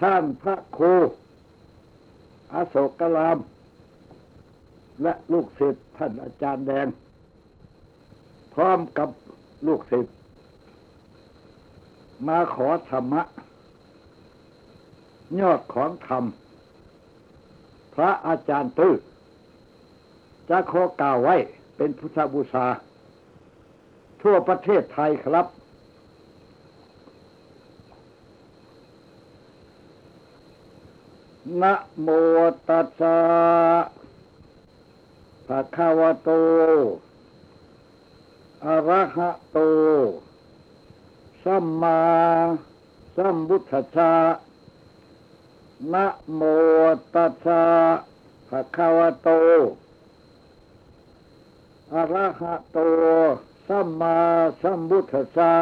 ท่านพระครูอโศกราม และลูกศิษย์ท่านอาจารย์แดง พร้อมกับลูกศิษย์มาขอธรรมะ ยอดของธรรม พระอาจารย์ตื้อจะขอกล่าวไว้เป็นพุทธบูชา ทั่วประเทศไทยครับ นะโมตัสสะภะคะวะโต อะระหะโต สัมมาสัมพุทธัสสะนะโมตัสสะภะคะวะโต อะระหะโต สัมมาสัมพุทธัสสะ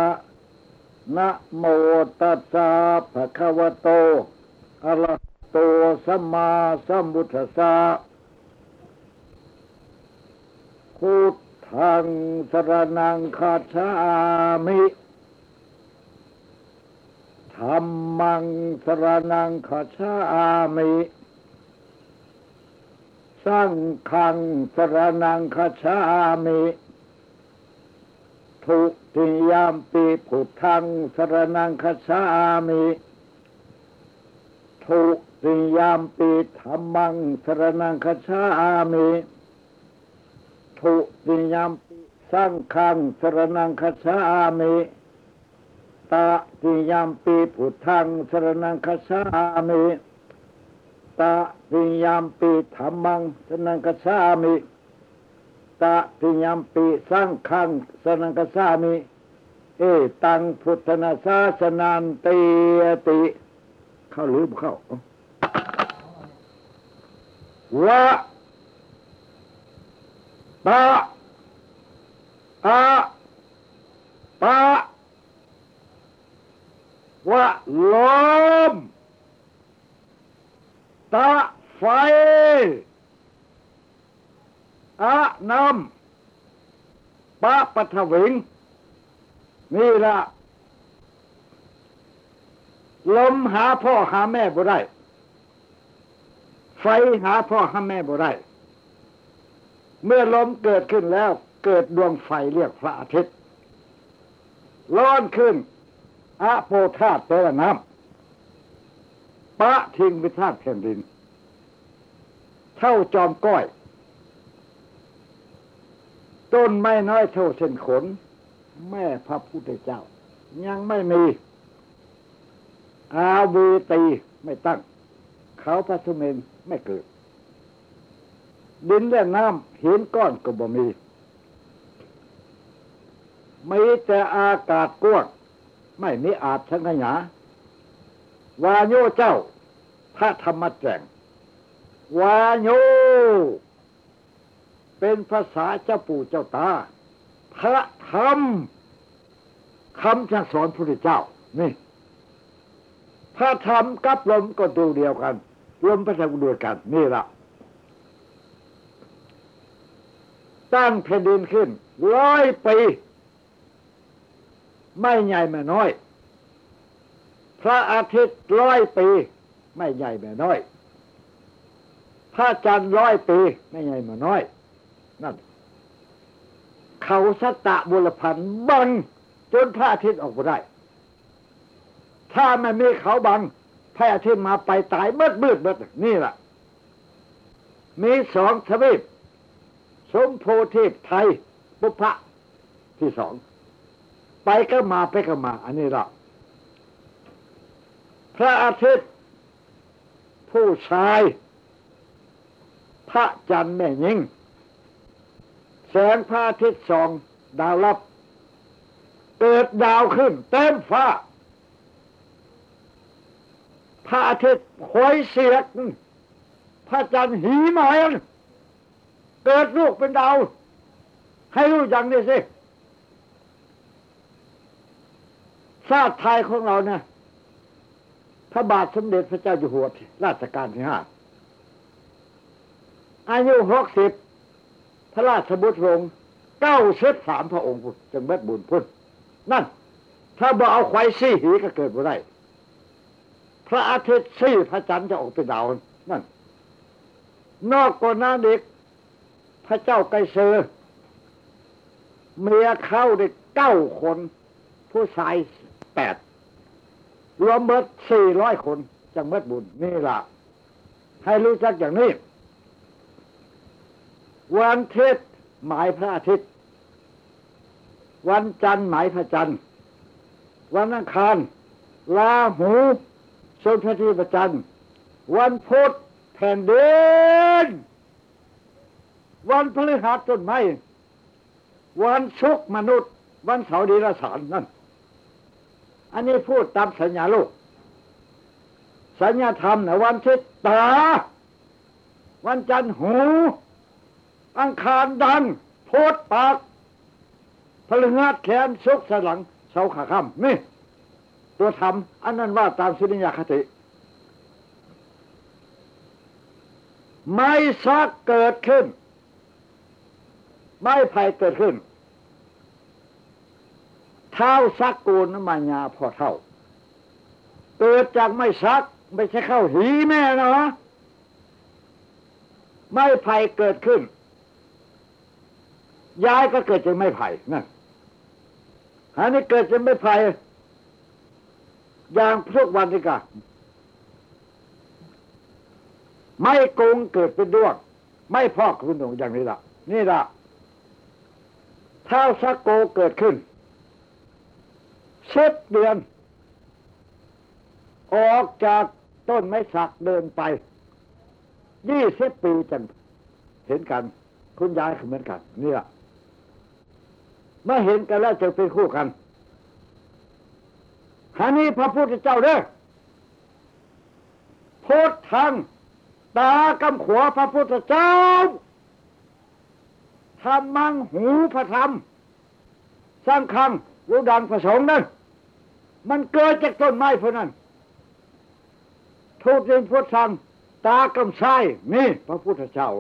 นะโมตัสสะภะคะวะโตอะระหะ โตสัมมาสัมพุทธัสสะพุทธังสรนังคาชามิธรรมังสรนังคาชามิสังขังสรนังคาชามิทุติยามปีพุทธังสรนังคาชามิทุ ติยามปีธรรมังสรนังคาชามิทุติยามปีสังขังสรนังคาชามิตาติยามปีพุทธังสรนังคาชามิตาติยามปีธรรมังสรนังคาชามิตาติยามปีสังขังสรนังคาชามิเอตังพุทธนาสาสนันเตติ เข้าหรือเข้า วะปะอะปะวะลมตะไฟอะน้ำปะปัทวิง นี่ละลมหาพ่อหาแม่บ่ได้ ไฟหาพ่อหาแม่บ่ได้เมื่อลมเกิดขึ้นแล้ว เกิดดวงไฟเรียกพระอาทิตย์ร้อนขึ้นอะโปธาตแปลว่าน้ำปะทิ้งวิธาตแผ่นดิน เท่าจอมก้อย ต้นไม้น้อยเท่าเส้นขน แม่พระพุทธเจ้า ยังไม่มี อาวีตีไม่ตั้ง เขาพระสุเมน ไม่เกิด ดินและน้ำหินก้อนก็บ่มีมีแต่อากาศกว้างไม่มีอาจสังขยาวาโยเจ้า พระธรรมแจงวาโย เป็นภาษาเจ้าปู่เจ้าตา พระธรรมคำจะสอนพระเจ้า นี่ พระธรรมกับลมก็ตัวเดียวกัน ลมพระธรรมเดียกันนี่ละตั้งแผ่นดินขึ้นร้อยปี ไม่ใหญ่ไม่น้อย พระอาทิตย์ร้อยปี ไม่ใหญ่ไม่น้อย พระจันทร์ร้อยปี ไม่ใหญ่ไม่น้อย นั่น เขาสตะบุรพันธ์บังจนพระอาทิตย์ออกมาได้ ถ้าไม่มีเขาบัง พระอาทิตย์มาไปตายเมืดมืดเมืดนี่แหละมีสองทวีปสมโพธิไทยปุพะที่สอง ไปก็มาไปก็มา อันนี้ละพระอาทิตย์ ผู้ชาย พระจันทร์แม่ยิงแสงพระอาทิตย์ส่อง ดาวลับ เกิดดาวขึ้น เต็มฟ้า พระอาทิตย์คอยเสียกพระจันทร์หีหมายเกิดลูกเป็นดาว ให้รู้อย่างนี้สิชาติไทยของเราเนี่ยพระบาทสมเด็จพระเจ้าอยู่หัวราชการที่ห้าอายุหกสิบพระราชบุตรลงเก้าเซตสามพระองค์จึงเบ็ดบุญพุทธนั่น ถ้าบ่เอาควายซี่หีก็เกิดบ่ได้ พระอาทิตย์ซี่พระจันทร์จะออกเป็นดาวนั่น นอกกว่านั้นเด็ก พระเจ้าไกเซอร์เมียเข้าได้เก้าคน ผู้ชายแปดรวมเบิดสี่ร้อยคนจังเบิดบุญนี่ล่ะ ให้รู้จักอย่างนี้ วันเทศหมายพระอาทิตย์ วันจันทร์หมายพระจันทร์ วันอังคารลาหู ทรงพระที่ประจันทร์วันพุธแผ่นดินวันพฤหัสต้นไม้วันศุกร์มนุษย์ วันเสาร์ดีละสารนั่น อันนี้พูดตามสัญญาโลก สัญญาธรรมนะวันอาทิตย์ตา วันจันทร์หู อังคารดันโพดปากพฤหัสแขนศุกร์สลังเสาขาค่ำนี่ ตัวธรรมอันนั้นว่าตามสุนิยคติ ไม่ซักเกิดขึ้น ไม่ภัยเกิดขึ้น เท้าซักกูนมันยาพอเท่า เกิดจากไม่ซัก ไม่ใช่เข้าหีแม่นะไม่ไผ่เกิดขึ้น ย้ายก็เกิดจากไม่ไผ่นั่นอันนี้เกิดจากไม่ไผ่ อย่างพวกวันนี้กะไม่โกงเกิดเป็นด้วง ไม่พอกคุณหงอย่างนี้ละนี่ละเท้าซักโกเกิดขึ้นเช็ดเดือน ออกจากต้นไม้สักเดินไปยี่สิบปีจันเห็นกัน คุณยายเหมือนกัน นี่ละเมื่อเห็นกันแล้วจะเป็นคู่กัน ฮานี้พระพุทธเจ้าเด้อพุทธังตากำขวาพระพุทธเจ้าธรรมังหูพระธรรม สร้างคังรู้ดังประสงค์นั่นมันเกิดจากต้นไม้พวกนั้นทูตเรียนพุทธังตากำซ้ายนี่พระพุทธเจ้า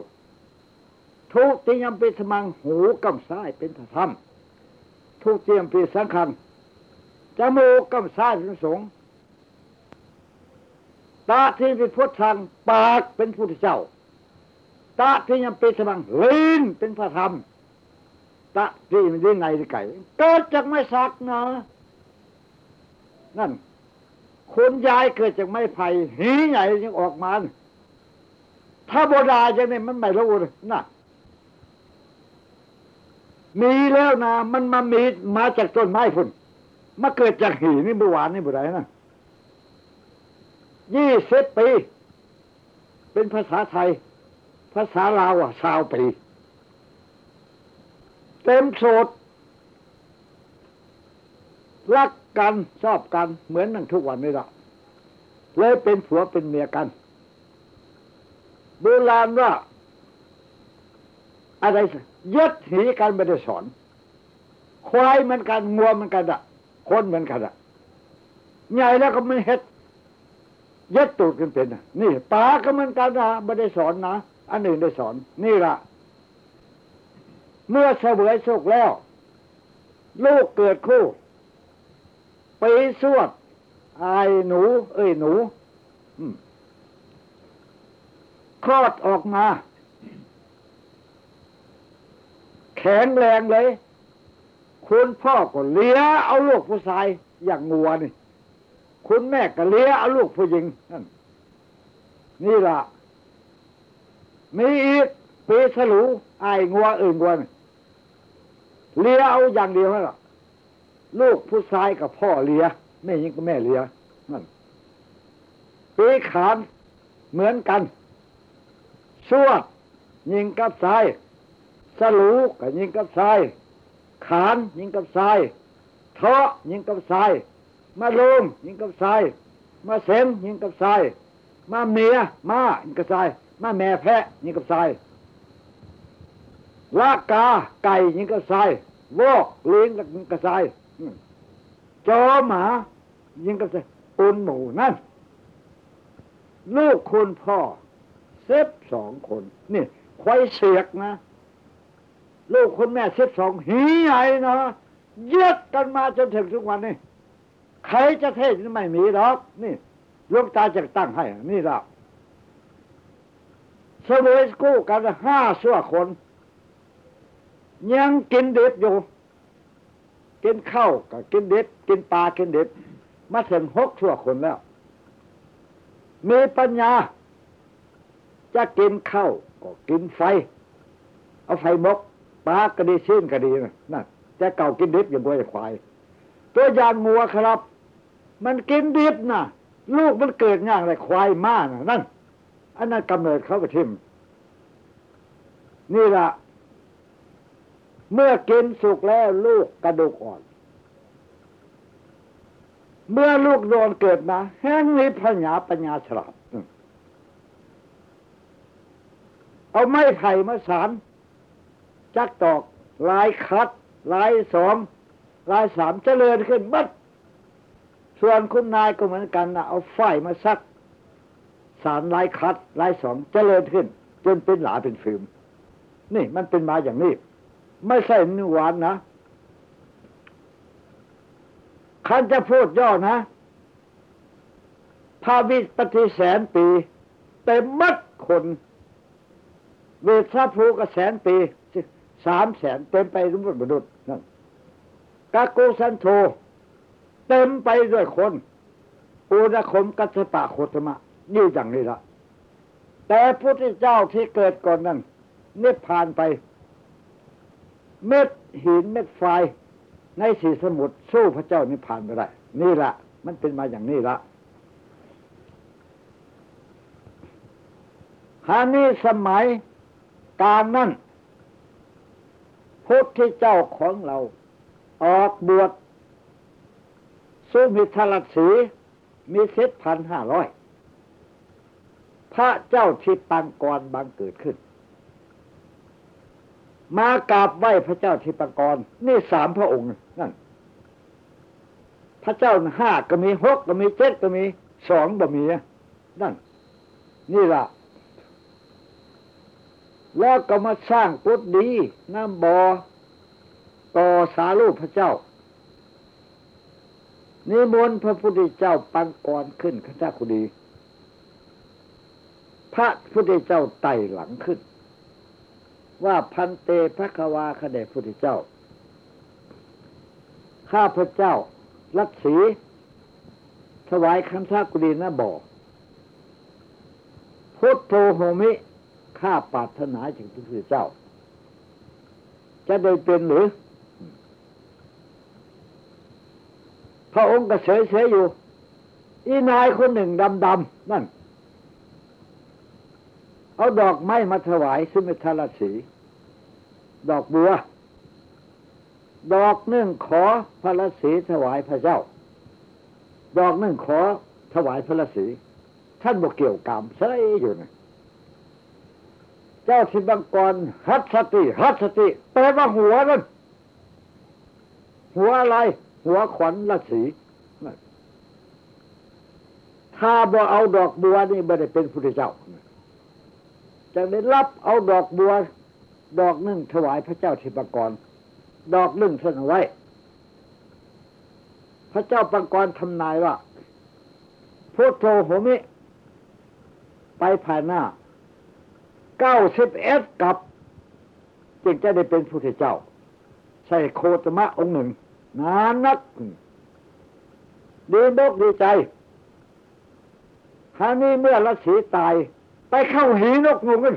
ทุกติยมปิสมังหูกำซ้ายเป็นพระธรรมทุกเตรียมปีสังคัง จมูกกำซ้ายเป็นสงฆ์ตาที่เป็นพุทธังปากเป็นพุทธเจ้า ตาที่ยังเป็นสมังลิ้นเป็นพระธรรม ตาที่มันดิ้นในที่ไก่เกิดจากไม่สักนะนั่นคนยายเกิดจากไม่ไผ่หีใหญ่ยังออกมา ถ้าโบราณอย่างนี้มันไม่รู้นะมีแล้วนะมันมามีมาจากต้นไม้พุ่น มาเกิดจากหีนี่เมื่อวานนี่บุไรนะยี่สิบปี เป็นภาษาไทย ภาษาลาวอะสาวปี เต็มโสดรักกันชอบกันเหมือนนั่งทุกวันนี้ละเลยเป็นผัวเป็นเมียกันโบราณว่า อะไรยึดหีกันไม่ได้สอนควายมือนกันงัวมือนกันอะ คนเหมือนกันอะใหญ่แล้วก็ไม่เฮ็ดยึดตูดกันเป็นอะนี่ปาก็เหมือนกันนะไม่ได้สอนนะอันอื่นได้สอน นี่ละเมื่อเสวยสุขแล้ว ลูกเกิดคู่ไปสวดอายหนู เอ้ยหนูคลอดออกมา แข็งแรงเลย คุณพ่อก็เลี้ยเอาลูกผู้ชายอย่างงัวนี่ คุณแม่ก็เลี้ยเอาลูกผู้หญิงนั่นนี่ล่ะมีอีกปีสลูไอ้งัวอื่นงัวนี่เลี้ยเอาอย่างเดียวนั่นแหละลูกผู้ชายกับพ่อเลี้ยแม่ยิงกับแม่เลี้ยนั่นปีขานเหมือนกันสวยิงกับทรายสลูกับยิงกับทราย ขานยิงกับทรายเทาะยิงกับทรายมาลมยิงกับทรายมาเสมยิงกับทรายมาเมียมายิงกับทรายมาแม่แพะยิงกับทรายลากาไก่ยิงกับทรายวอกเลี้ยงกับทรายจอหมายิงกับทรายอุนหมูนั่นลูกคุณพ่อเซฟสองคน นี่ควายเสียกนะ ลูกคุณแม่เซฟสองหีใหญ่นะเย็ดกันมาจนถึงทุกวันนี้ ใครจะเทศไม่มีหรอกนี่ลูกตาจะตั้งให้ นี่ละเสวยกู้กันห้าสั่วคน ยังกินเด็บอยู่ กินข้าวกับกินเด็บกินปลากินเด็บมาถึงหกสั่วคนแล้ว มีปัญญา จะกินข้าวก็กินไฟ เอาไฟมก ปาก็ดีชิ้นก็ดีนะนั่นแต่เก่ากินดิบอย่างบัวอย่างควาย ตัวอย่างงัวครับ มันกินดิบนะลูกมันเกิดง่างอะไรควายมากนะนั่น อันนั้นกำเนิดเขาไปทิมนี่ละเมื่อกินสุกแล้วลูกกระดูกอ่อน เมื่อลูกโดนเกิดมาแห้งนี้พญาปัญญาฉลาดเอาไม้ไผ่มาสาร จักตอกลายคัดลายสองลายสามเจริญขึ้นบัดส่วนคุณนายก็เหมือนกันนะเอาไฟมาซัก สารลายคัดลายสองเจริญขึ้น จนเป็นหลาเป็นฟิล์มนี่มันเป็นมาอย่างนี้ ไม่ใช่นิวานนะคันจะพูดย่อนะพาวิปฏิแสนปี เต็มมัดคน เวทาภูกแสนปี สามแสนเต็มไปรุ่มบุรุษนั่นกาโกสันโธเต็มไปด้วยคนอุณคมกัสปะโคตมะนี่อย่างนี้ละแต่พระพุทธเจ้าที่เกิดก่อนนั้นนิพพานไป เม็ดหินเม็ดไฟในสีสมุทรสู้พระเจ้านิพพานไม่ได้นี่ละมันเป็นมาอย่างนี้ละฮานี้สมัยการนั้น พุทธเจ้าของเรา ออกบวชสุมิทรสีมีเศษพันห้าร้อยพระเจ้าทิปังกรบังเกิดขึ้น มากราบไหว้พระเจ้าทิปังกร นี่สามพระองค์นั่นพระเจ้าห้าก็มีหกก็มีเจ็ดก็มีสองก็มีนั่น นี่ละ แล้วก็มาสร้างกุฏดีน้ำบอ่อต่อสารูปพระเจ้า นิมนต์พระพุทธเจ้าปังกรขึ้นข้าเจ้าคุดี พระพุทธเจ้าไต่หลังขึ้น ว่าพันเตพระควาคเดพุทธเจ้า ข้าพระเจ้ารัตสีถวายคันทากุดีนะบ่อพุทโธโหมิ ข้าปรารถนาถึงพระพุทธเจ้า จะได้เป็นหรือ พระองค์ก็เฉยเฉยอยู่ อีนายคนหนึ่งดำดำนั่น เอาดอกไม้มาถวายซึ่งเป็นทารสีดอกบัว ดอกหนึ่งขอพระฤษีถวายพระเจ้า ดอกหนึ่งขอถวายพระฤษีท่านบอกเกี่ยวกรรมใช่อยู่นะ เจ้าสิบังกรฮัตสติฮัตสติแปลว่าหัวนั่นหัวอะไร หัวขวัญละสีถ้าบ่เอาดอกบัวนี่ไม่ได้เป็นพุทธเจ้าจะได้รับเอาดอกบัว ดอกหนึ่งถวายพระเจ้าทิปกร ดอกหนึ่งเสนอไว้ พระเจ้าปังกรทำนายว่าพุทโธโหมิ ไปภายหน้า เก้าสิบเอ็ดกับ จึงจะได้เป็นผู้เจ้า ใช่โคตมะองค์หนึ่งนานนักดีนกดีใจครานี้เมื่อละสีตาย ไปเข้าหีนกงงกัน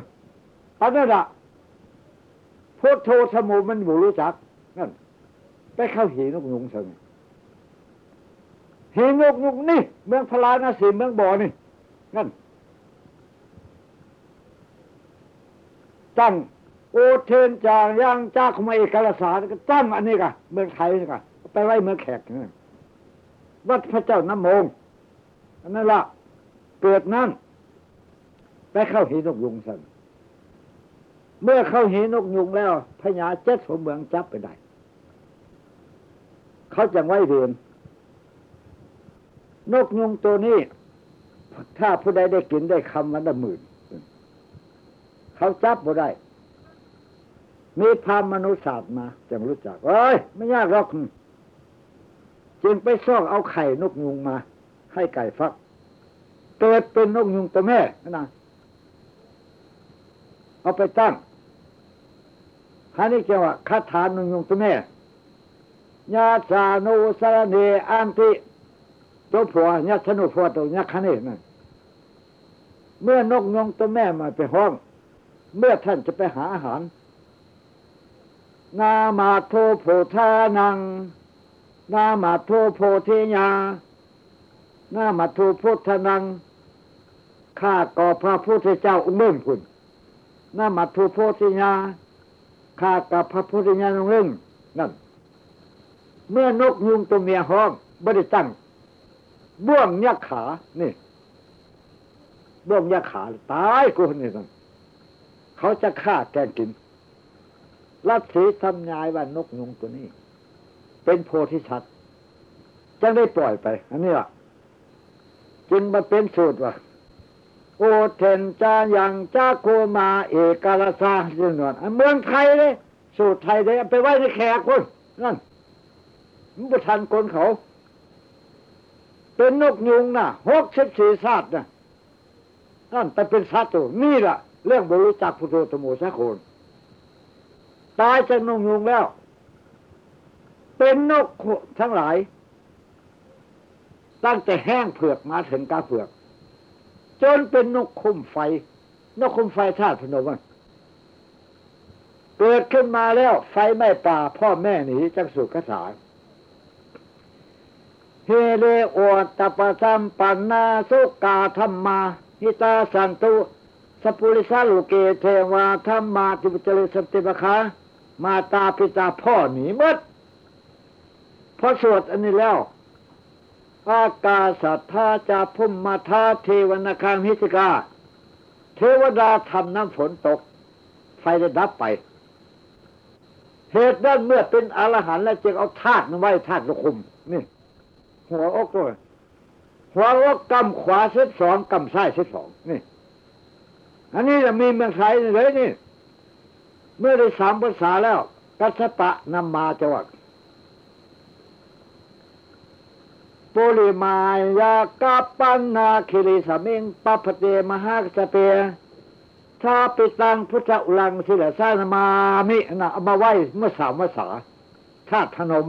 อันนั้นอะพุทโธสมุมันบูรู้จักนั่นไปเข้าหีนกงงเสงหีนกงงนี่ เมืองพลานาสีเมืองบ่อนี่นั่น ตั้งโอเทนจางย่างจ้าขมาเอกลสารก็ตั้งอันนี้กะเมืองไทยนี่กะไปไว้เมืองแขกนี่วัดพระเจ้าน้ำมงอันนั้นละเกิดนั่นไปเข้าหีนกยุงสันเมื่อเข้าหีนกยุงแล้วพญาเจ็ดสมเมืองจับไปได้เขาจังไว้เรียนนกยุงตัวนี้ ถ้าผู้ใดได้กินได้คำวันละหมื่น เขาจับบ่ได้ มีพามนุษย์ศาสตร์มาจังรู้จักเอ้ย ไม่ยากหรอกจึงไปซองเอาไข่นกยุงมา ให้ไก่ฟัก เกิดเป็นนกยุงตัวแม่นะเอาไปตั้งฮานี่เกี่ยวกับคาถานกยุงตัวแม่ยาสานุสารเนอันติตัวผัวยาสนุผัวตัวยาคันนี่นั่นเมื่อนกยุงตัวแม่มาไปห้อง เมื่อท่านจะไปหาอาหาร นามาโทโพธานัง นามาโทโพเทยานามาโทพุทธนัง ข้าก่อพระพุทธเจ้าองค์เล่งคุณนามาโทโพเทยาข้ากับพระพุทธเจ้าองค์เล่งนั่น เมื่อนกยุงตัวเมียห้องบริตั้งบ่วงยักขา นี่บ่วงยักขา ตายกูนี่นั่น เขาจะฆ่าแกงกินรัตสีทำนายว่านกยุงตัวนี้ เป็นโพธิสัตว์จะได้ปล่อยไป อันนี้ล่ะจึงมาเป็นสูตรว่าโอเทนจายังจ้าโคมาเอกาลาซาเรื่องนวนเมืองไทยเลยสูตรไทยเลยไปไว้ในแขกคนนั่นมันประทันคนเขา เป็นนกยุงนะหกสิบสี่ชาตินะนั่นแต่เป็นชาติตัวนี่ล่ะ เรื่องบริจักพุทโธธโมสะโคนตายจากนกยุงแล้ว เป็นนกทั้งหลาย ตั้งแต่แห้งเผือกมาถึงกาเผือก จนเป็นนกคุมไฟ นกคุมไฟธาตุพนมวันเกิดขึ้นมาแล้วไฟไม่ป่าพ่อแม่หนีจากสุกษาเฮเลโอตปะสัมปันนาสุกาธรรมาหิตาสันตุ สปุริสาลุเกเทวาธรรมาติปจริสติปะคามาตาปิตาพ่อหนีมดพอสวดอันนี้แล้ว อากาสัทธาจาพุ่มมาทาเทวนาคางหิสิกา เทวดาทำน้ำฝนตก ไฟได้ดับไป เหตุนั้นเมื่อเป็นอรหันต์แล้วจึงเอาธาตุไว้ธาตุคุม นี่ หัวอกตัวหัวอกกำขวาเส้นสองกำซ้ายเส้นสองนี่ อันนี้จะมีเมืองไทยเลยนี่ เมื่อได้สามภาษาแล้ว กัสปะนำมาจังหวัดปุริมายากาปันนาคิริสมิงปัพเตมหากสเปชาปิตังพุทธอุลังศิลสานมามินะมาไหวเมื่อสามภาษาธาตุพนม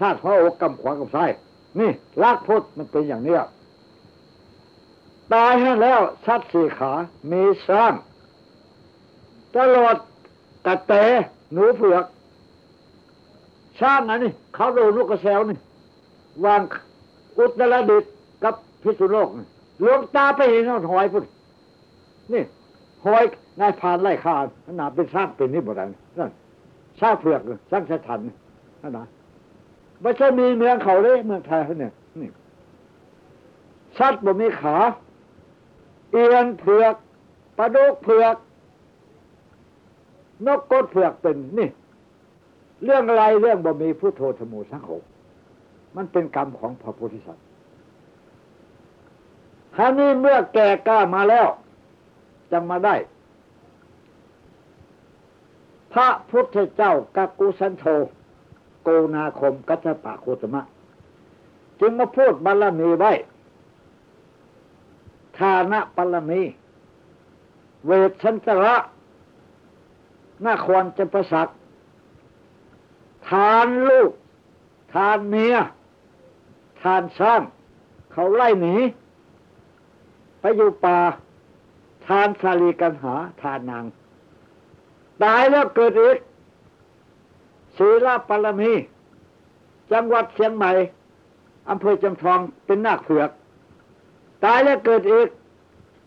ธาตุหัวอกกำขวากับซ้ายนี่ลากพุทธมันเป็นอย่างนี้ ตายให้แล้วชัดสี่ขา มีสร้างตลอดกระเตะหนูเผือกชาตินั้นนี่เขาโดนลูกกระแซวนี่วางอุตรดิตกับพิษุโลกหลวงตาไปเห็นเขาหอยพุ่นนี่หอยนายพานไล่ขาขนาดเป็นสร้างเป็นนี่หมดเลยนั่นสร้างเผือกสร้างสถันนั่นนะไม่ใช่มีเมืองเขาเลยเมืองไทยเนี่ยนี่ชัดบ่มีขา เอียนเผือกปลาดุกเผือกนกกดเผือกเป็นนี่ เรื่องอะไรเรื่องบ่มีพุทโธธโมสังโฆมันเป็นกรรมของพระโพธิสัตว์คราวนี้เมื่อแก่กล้ามาแล้ว จังมาได้ พระพุทธเจ้ากักุสันโธโกนาคมกัจจปะโคตมะ จึงมาพูดบารมีไว้ ทานะบารมี เวทชันตระนาควรจะประสักทานลูก ทานเมีย ทานสร้าง เขาไล่หนีไปอยู่ป่า ทานสาลีกันหา ทานนาง ตายแล้วเกิดอีกศีลปรมี จังหวัดเชียงใหม่อำเภอจำทองเป็นนาคเผือก ตายแล้วเกิดอีก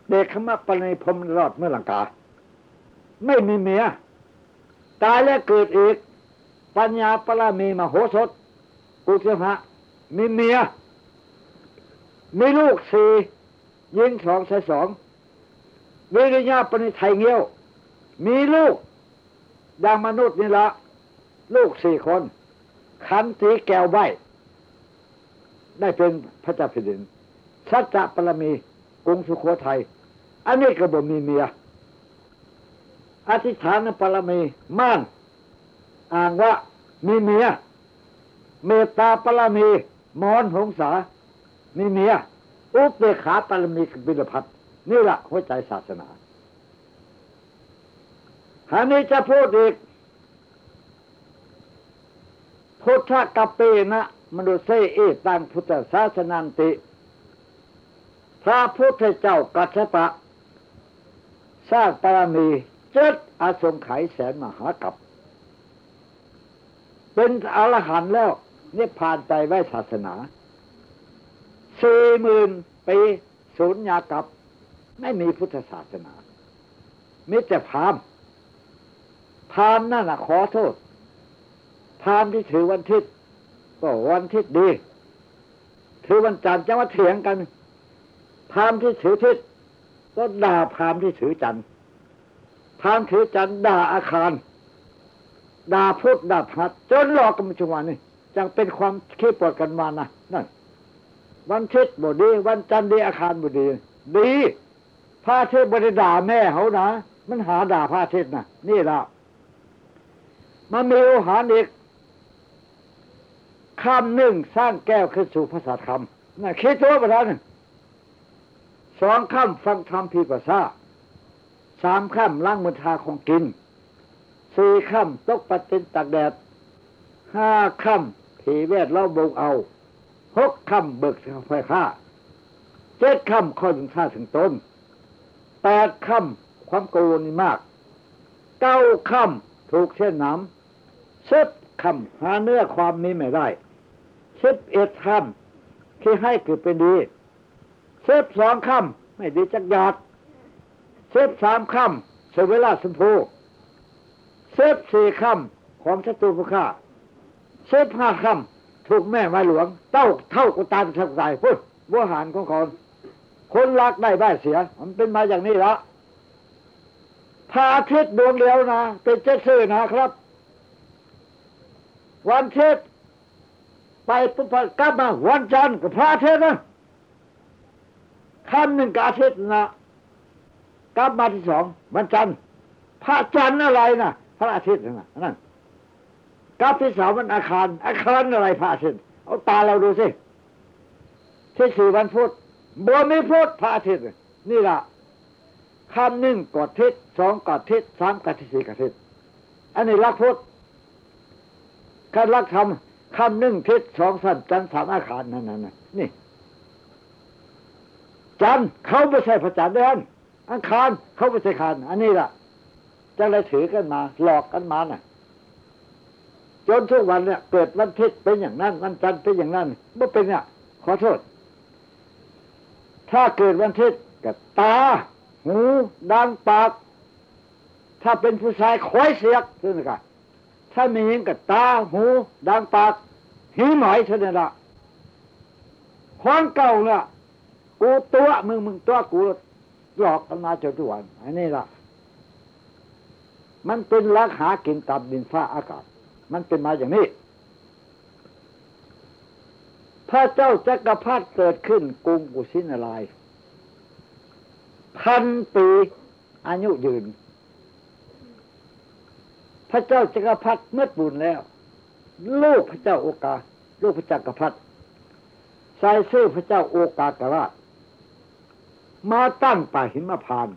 เด็กขมาปณีพรมรอดเมื่อหลังกา ไม่มีเมีย ตายแล้วเกิดอีก ปัญญาปรามีมโหสถ กุศลมีเมีย มีลูกสี่ยิงสองใช้สองวิริยะปณิไทยเงี้ยว มีลูกดังมนุษย์นี่ละลูกสี่คน ขันตีแก้วใบได้เป็นพระเจ้าแผ่นดิน ชัจจะปรมีกรุงสุโขทัยอันนี้ก็บ่มีเมีย อธิษฐานปรมีม่านอ่างว่ามีเมีย เมตตาปรมีมอนหงสา มีเมีย อุปเบขาปรมีกบิลพัทนี่แหละหัวใจศาสนาหานี้จะพูดอีกพุทธกัปเปนะมนุษย์เสเอตังพุทธศาสนันติ พระพุทธเจ้ากัสปะ สร้างปรมีเจ็ดอาสงไขยแสนมหากับ เป็นอรหันต์แล้วนี่ผ่านใจไว้ศาสนาสี่หมื่นปีศูนย์ยากับ ไม่มีพุทธศาสนามิแต่พามพามนั่นนะขอโทษพามที่ถือวันทิศก็วันทิศดี ถือวันจันทร์จะมาเถียงกัน พามที่ถือทิศก็ด่าพามที่ถือจันทร์พามถือจันทร์ด่าอาคารด่าพุทธด่าพัดจนหลอกกันมาชวันนี่จังเป็นความขี้ปวดกันมานะนั่นวันทิศบดี วันจันทร์ดีอาคารบดี ดีพระเทศบริด่าแม่เขานะมันหาด่าพระเทศนะนี่ละมันมีอาหารอีกคำหนึ่งสร้างแก้วขึ้นสู่ภาษาธรรมน่ะคิดตัวประธาน สองคำฟังธรรมพีภาษาสามคำล้างมือทาของกินสี่คำตกปฏินตักแดดห้าคำผีเวทเล่าบงเอาหกคำเบิกไฟค่าเจ็ดคำคนถึงท่าถึงต้นแปดคำความโกรนี่มากเก้าคำถูกเช่นน้ำสิบคำหาเนื้อความนี้ไม่ได้สิบเอ็ดคำที่ให้เกิดเป็นดี สิบสองค่ำไม่ดีจักหยาดสิบสามคำเสเวลาสมพูสิบสี่ค่ำของศัตรูผู้ฆ่าสิบห้าค่ำถูกแม่ไม้หลวง เต้าเท่ากุตามทักใจพูดว่าหารของคนคนรักได้ได้เสีย มันเป็นมาอย่างนี้ละพระอาทิตย์ดวงเดียวนะเป็นเจ้าซื่อนะครับ วันอาทิตย์ไปปุ๊บกลับมาวันจันทร์กับพระอาทิตย์นะ คำหนึ่งกับอาทิตนะกลับมาที่สองวันจันทร์พระจันทร์อะไรนะพระอาทิตย์นะนั่นกลับที่สามวันอาคาร อาคารอะไรพระอาทิตย์เอาตาเราดูสิที่สี่วันพุธบัวไม่พุธพระอาทิตย์นี่ละคำหนึ่งกอดทิศสองกอดทิศสามกอดทิศสี่กอดทิศอันนี้รักพุธการรักธรรมคำหนึ่งทิศสองสันจันสามอาคารนั่นนั่นนี่ จันเขาไม่ใช่พระจันทร์เดือนอังคารเขาไม่ใช่คารอันนี้ล่ะจะเลยถือกันมา หลอกกันมาน่ะ จนทุกวันเนี่ย เกิดวันทิศเป็นอย่างนั้นวันจันทร์เป็นอย่างนั้นเมื่อเป็นเนี่ยขอโทษ ถ้าเกิดวันทิศกับตา หูดังปาก ถ้าเป็นผู้ชายคอยเสียกเท่านั้นกันถ้ามีหญิงกับตา หูดังปากหิวหน่อยเท่านั้นละความเก่าเนี่ย กูตัวมึงมึงตัวกูหลอกกันมาจนทุกวันอันนี้ละมันเป็นลักหากินตามดินฟ้าอากาศ มันเป็นมาอย่างนี้ พระเจ้าจักรพรรดิเกิดขึ้นกรุงกุสินาลายพันปีอายุยืน พระเจ้าจักรพรรดิเมื่อบุญแล้ว ลูกพระเจ้าโอกา ลูกพระจักรพรรดิใส่ซื่อพระเจ้าโอกากราช มาตั้งป่าหิมพาน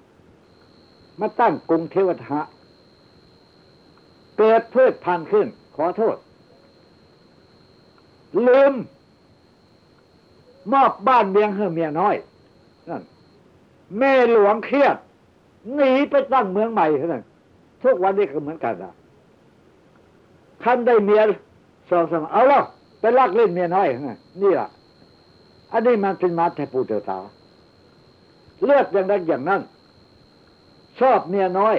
มาตั้งกรุงเทวทะเกิดเพื่อพันขึ้น ขอโทษ ลืม มอบบ้านเมียงให้เมียน้อยนั่นแม่หลวงเครียดหนีไปตั้งเมืองใหม่เท่านั้นทุกวันนี้ก็เหมือนกันนะท่านได้เมียสองสามเอาล่ะไปลักเล่นเมียน้อยนี่แหละอันนี้มันเป็นมาแต่ปูเตตา เลือกอย่างนั้นอย่างนั้น ชอบเมียน้อย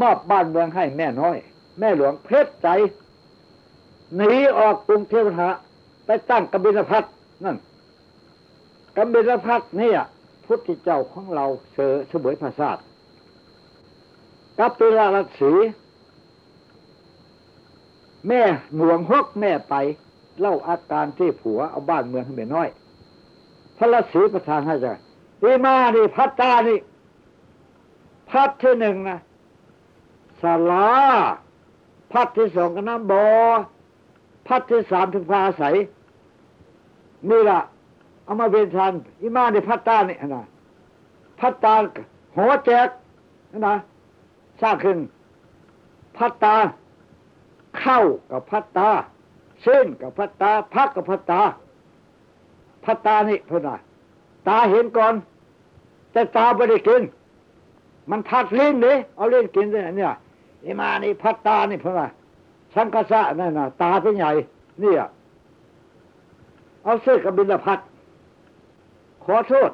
มอบบ้านเมืองให้แม่น้อย แม่หลวงเพชรใจหนีออกกรุงเทพหะไปตั้งกบิลพัทนั่นกบิลพัทนี่พุทธเจ้าของเราเสอเสวยพระศาสตร์กับปิลาลัสีแม่หน่วงฮกแม่ไป เล่าอาการที่ผัวเอาบ้านเมืองให้แม่น้อย พระฤาษีประทานให้ใจ ดีมานี่พัดตานี่ พัดที่หนึ่งนะสาลาพัดที่สองก็น้ำบอพัดที่สามถึงพาใสนี่ล่ะเอามาเป็นชันอิมาในพัตตาเนี่ยนะพัตตาหัวแจกนะสร้างขึ้น พัตตา เข้ากับพัตตาเส้นกับพัตตาพักกับพัตตา พัตตานี่เพื่อนว่า ตาเห็นก่อน แต่ตาไม่ได้กิน มันพัดลิ้นดิเอาลิ้นกินเนี่ยเนี่ยอิมานี่พัตตานี่เพื่อนว่าสังกษะนั่นน่ะ ตาเป็นใหญ่เนี่ยเอาเสื้อกับบินพัดขอโทษ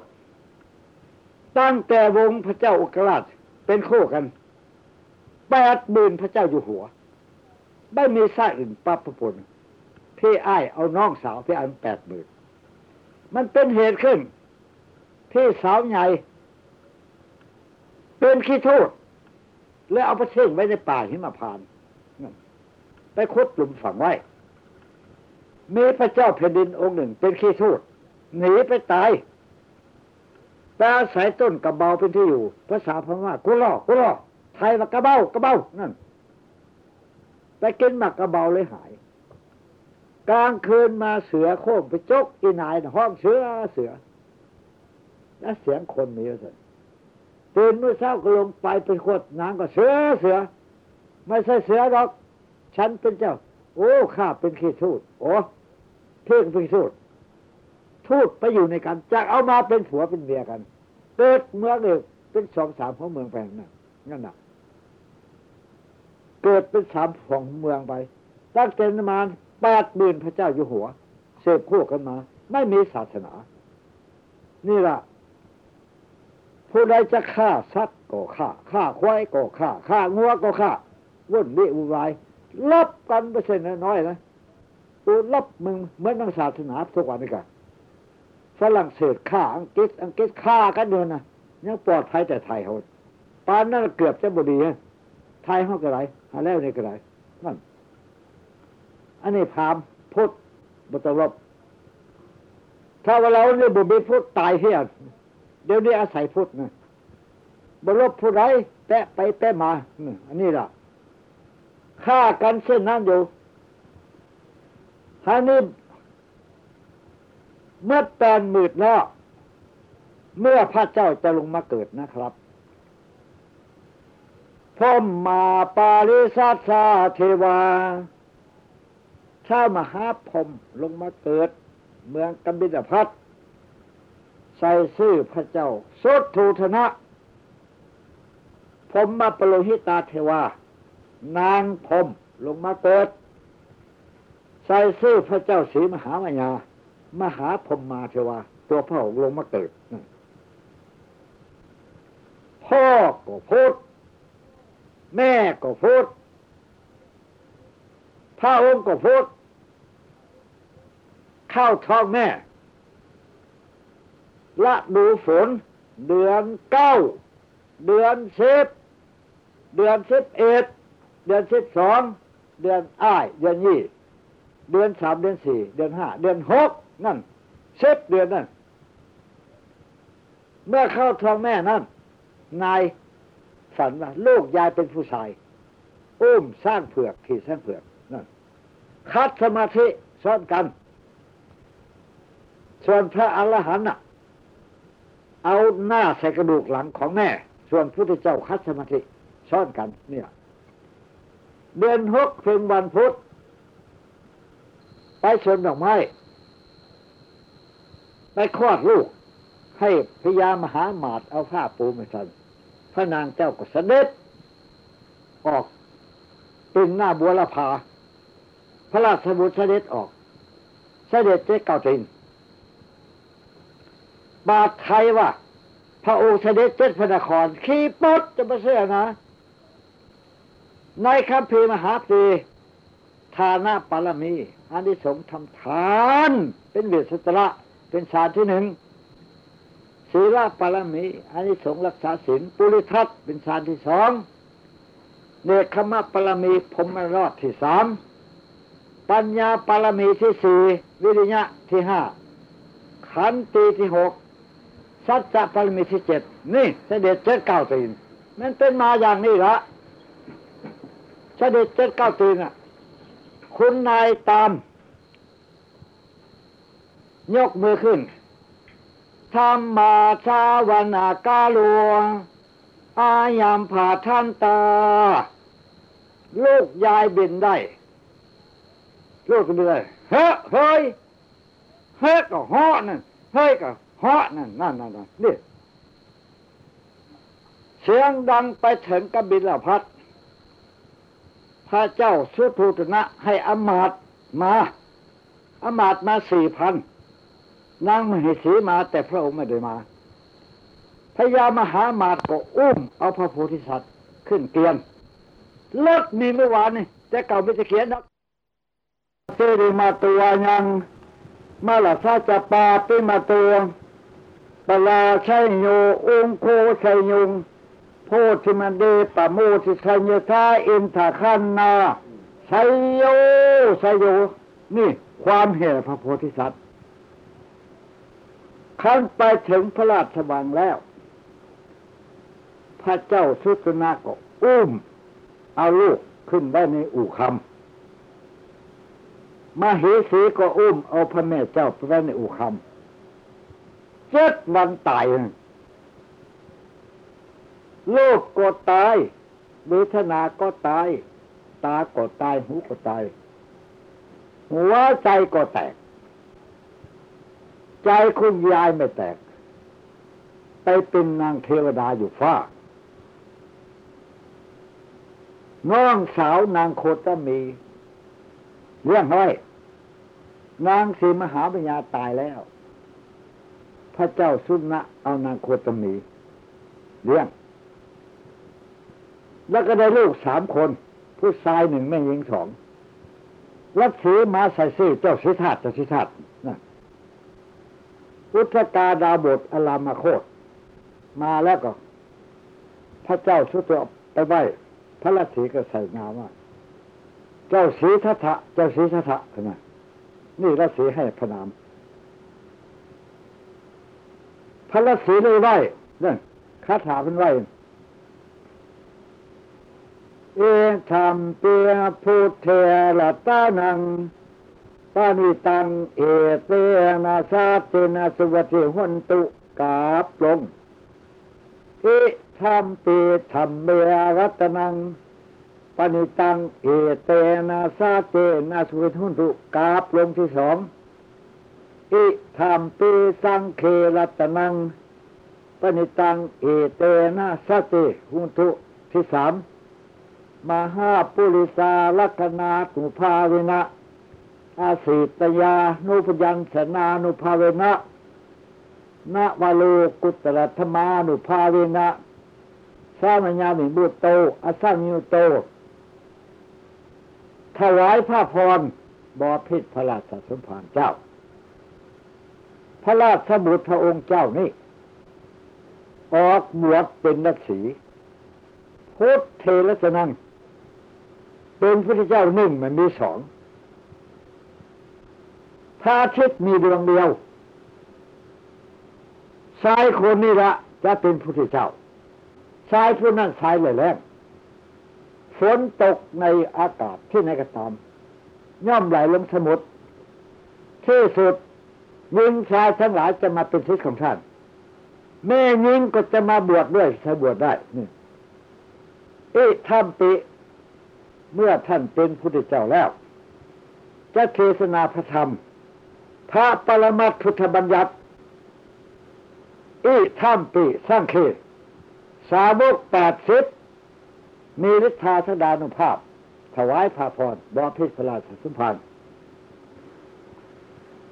ตั้งแต่วงพระเจ้าอุกราชเป็นคู่กันแปดหมื่นพระเจ้าอยู่หัว ไม่มีสายอื่นปั๊บพระพลพี่อ้ายเอาน้องสาวพี่อันแปดหมื่นมันเป็นเหตุขึ้น พี่สาวใหญ่ เป็นขี้โทษแล้วเอาไปเช่งไว้ในป่าหิมพานไปคดหลุมฝังไว้ มีพระเจ้าแผ่นดินองค์หนึ่ง เป็นขี้โทษหนีไปตายแต่อาศัยต้นกระเบาเป็นที่อยู่ ภาษาพม่ากุลอกุลอไทยมากระเบากระเบานั่นไปกินหมักกระเบาเลยหาย กลางคืนมาเสือโค้งไปจกอีนายห้องเสือเสือ และเสียงคนมีเยอะตื่นเมื่อเช้าก็ลงไปไปขวดน้ำก็เสือเสือ ไม่ใช่เสือหรอก ฉันเป็นเจ้า โอ้ข้าเป็นขี้ทูดโอ้เพ่งเป็นทูดทูดไปอยู่ในกันจะเอามาเป็นผัวเป็นเมียกันเกิดเมืองเอกเป็นสองสามของเมืองไปนั่นนั่นน่ะเกิดเป็นสามของเมืองไปตั้งแต่นมานแปดหมื่นพระเจ้าอยู่หัวเสพคู่กันมา ไม่มีศาสนา นี่ล่ะ ผู้ใดจะฆ่าสัตว์ก็ฆ่าฆ่าควายก็ฆ่าฆ่างัวก็ฆ่าวุ่นวิวุ่นวายลบกันไปเส้นน้อยนะกูลบมึงเหมือนทางศาสนาทุกวันนี้กันฝรั่งเศสฆ่าอังกฤษอังกฤษฆ่ากันเดินนะยังปลอดภัยแต่ไทยเขาปานนั้นเกือบจะบดีไทยเขาก็ไรหาแล้วนี่ก็ไรนั่นอันนี้พามพุทธบตรบถ้าว่าเราเนี่ยบุญพุทธตายเฮีย เดี๋ยวนี้อาศัยพุทธนะบรบผู้ไรแตะไปแตะมาอันนี้ล่ะฆ่ากันเส้นนั้นอยู่ฮานี้เมื่อแปนมืดแล้ว เมื่อพระเจ้าจะลงมาเกิดนะครับพมมาปาริสัสาเทวาถ้ามหาพรมลงมาเกิด เมืองกัมบิดพัท ใส่ซื่อพระเจ้าสุดทูธนะ ผมมาปโลหิตาเทวา นางพรมลงมาเกิด ใส่ซื่อพระเจ้าศรีมหามายามหาพรมมาเทวา ตัวพระองค์ลงมาเกิด พ่อก็พูด แม่ก็พูดพระองค์ก็พูด เข้าท้องแม่ ละดูฝน เดือนเก้า เดือนสิบเดือนสิบเอ็ดเดือนสิบสองเดือนอ้าย เดือนยี่ เดือนสามเดือนสี่เดือนห้าเดือนหกนั่นสิบเดือนนั่นเมื่อเข้าท้องแม่นั่นนายฝันว่าลูกยายเป็นผู้ชายอุ้มสร้างเผือกขี่สร้างเผือกนั่นคัดสมาธิซ้อนกัน ส่วนพระอรหันต์ เอาหน้าใส่กระดูกหลังของแม่ ส่วนพระเจ้าคัดสมาธิซ้อนกัน เนี่ย เดือนหกเป็นวันพุธไปชนดอกไม้ไปคลอดลูก ให้พญามหาหมาดเอาผ้าปูมาสันพระนางเจ้าก็เสด็จ ออกเป็นหน้าบัวละพา พระราชบุตรเสด็จออก เสด็จเจ๊เก่าติน บาทไทยว่า พระองค์เสด็จเจ็ดพระนคร ขี่ปดจะมาเสื้อนะ ในคัมภีร์มหาตีทานาปารมีอันที่สงทำทาน เป็นเบียสตระเป็นชาติที่หนึ่งศีลปารมีอันนี้สงรักษาศีลปุริทัตเป็นฌานที่สองเนคขมะปารมีพรมรอดที่สามปัญญาปารมีที่สี่วิริยะที่ห้าขันติที่หก สัจจะปรมีที่เจ็ดนี่เสด็จเจ็ดเก้าตีนนั่นเป็นมาอย่างนี้ละเสด็จเจ็ดเก้าตีนอะ คุณนายตาม ยกมือขึ้นธรรมาชาวนา กาลวง อายามผ่าท่านตา ลูกยายบินได้ ลูกบินได้เฮ้เฮ้ยเฮ้ก็เหาะนั่นเฮ้ยก็ เหาะนั่นนั่นนั่นนี่เสียงดังไปถึงกบิลพัทพระเจ้าสุทูตนะ ให้อมาตมาอมาตมาสี่พันนางมเหสีมาแต่พระองค์ไม่ได้มาพญามหามาตก็อุ้ม เอาพระโพธิสัตว์ขึ้นเกียนเลิศมีเมื่อวานนี่แต่เก่าไม่จะเขียนนะเจดีมาตัวยังมาลาซาจะปาปิมาตัว ปลาชัยโยองโคชัยยงโพธิมันเดปะโมทิชัยยทาอินทาคันนาชัยโยชัยโย นี่ความเหตุพระโพธิสัตว์ขั้นไปถึงพระราชวังแล้ว พระเจ้าสุตนาก็อุ้ม เอาลูกขึ้นได้ในอู่คำมาเหสีก็อุ้มเอาพระแม่เจ้าไปไว้ในอู่คำ เจ็ดวันตายลูกก็ตายเวทนาก็ตาย ตาก็ตายหูก็ตาย หัวใจก็แตก ใจคุณยายไม่แตก ไปเป็นนางเทวดาอยู่ฟ้า น้องสาวนางโคตมี เรื่องห้อย นางสีมหาปัญญาตายแล้ว พระเจ้าสุนะเอานางโคตมีเลี้ยง แล้วก็ได้ลูกสามคน ผู้ชายหนึ่งแม่หญิงสองรัดสีมาใส่ซี่เจ้าสิทธัตเจ้าสิทธัตนะพุทธกาดาบทอลามาโคตมาแล้วก็ พระเจ้าสุตัวไปไหวพระราศีก็ใส่งามว่า เจ้าสีทัทะเจ้าสีทัทะใช่ไหมนี่ราศีให้พระนาม พระราศีเลยไหวนั่นคาถาเป็นไหวเอธรรมเปียพุทเทระตานังปานิตัง เอเตนาซาเตนาสวัติหุนตุกาปลงเอธรรมเปีธรรมเมรัตนังปณิตัง เอเตนาซาเตนาสวัติหุนตุกาปลงที่สอง อิธรรมปีสังเครัตนังปณิตังเอเตนะสติหุนทุที่สามมหาปุริสาลักนาตุภาเวนะอาศิตยานุพยัญชนานุภาเวนะนะวาโลกุตรธรรมานุภาเวนะสามัญญามิบุตโตอาสามิุโต ถวายพระพรบอพิษพระราชสมภารเจ้า พระราชบุตรพระองค์เจ้านี่ ออกบวชเป็นนักสีพุทธเทรสนัง เป็นพระเจ้าหนึ่งมันมีสองพระอาทิตย์มีดวงเดียวชายคนนี้ละจะเป็นพระเจ้าชายผู้นั้นชายเลยแรงฝนตกในอากาศที่ไหนก็ตามย่อมไหลลงสมุทรที่สุด ยิงชายทั้งหลายจะมาเป็นทิศของท่าน แม่ยิงก็จะมาบวชดด้วยถ้าบวชได้นี่เอ๊ะท่านปิเมื่อท่านเป็นพุทธเจ้าแล้ว จะเทศนาพระธรรม พระปรมัตพุทธบัญญัติอีท่ามปีสร้างเคสาวกแปดสิบมีฤทธาสดานุภาพ ถวายพระพรบอพิสลาสสุพัน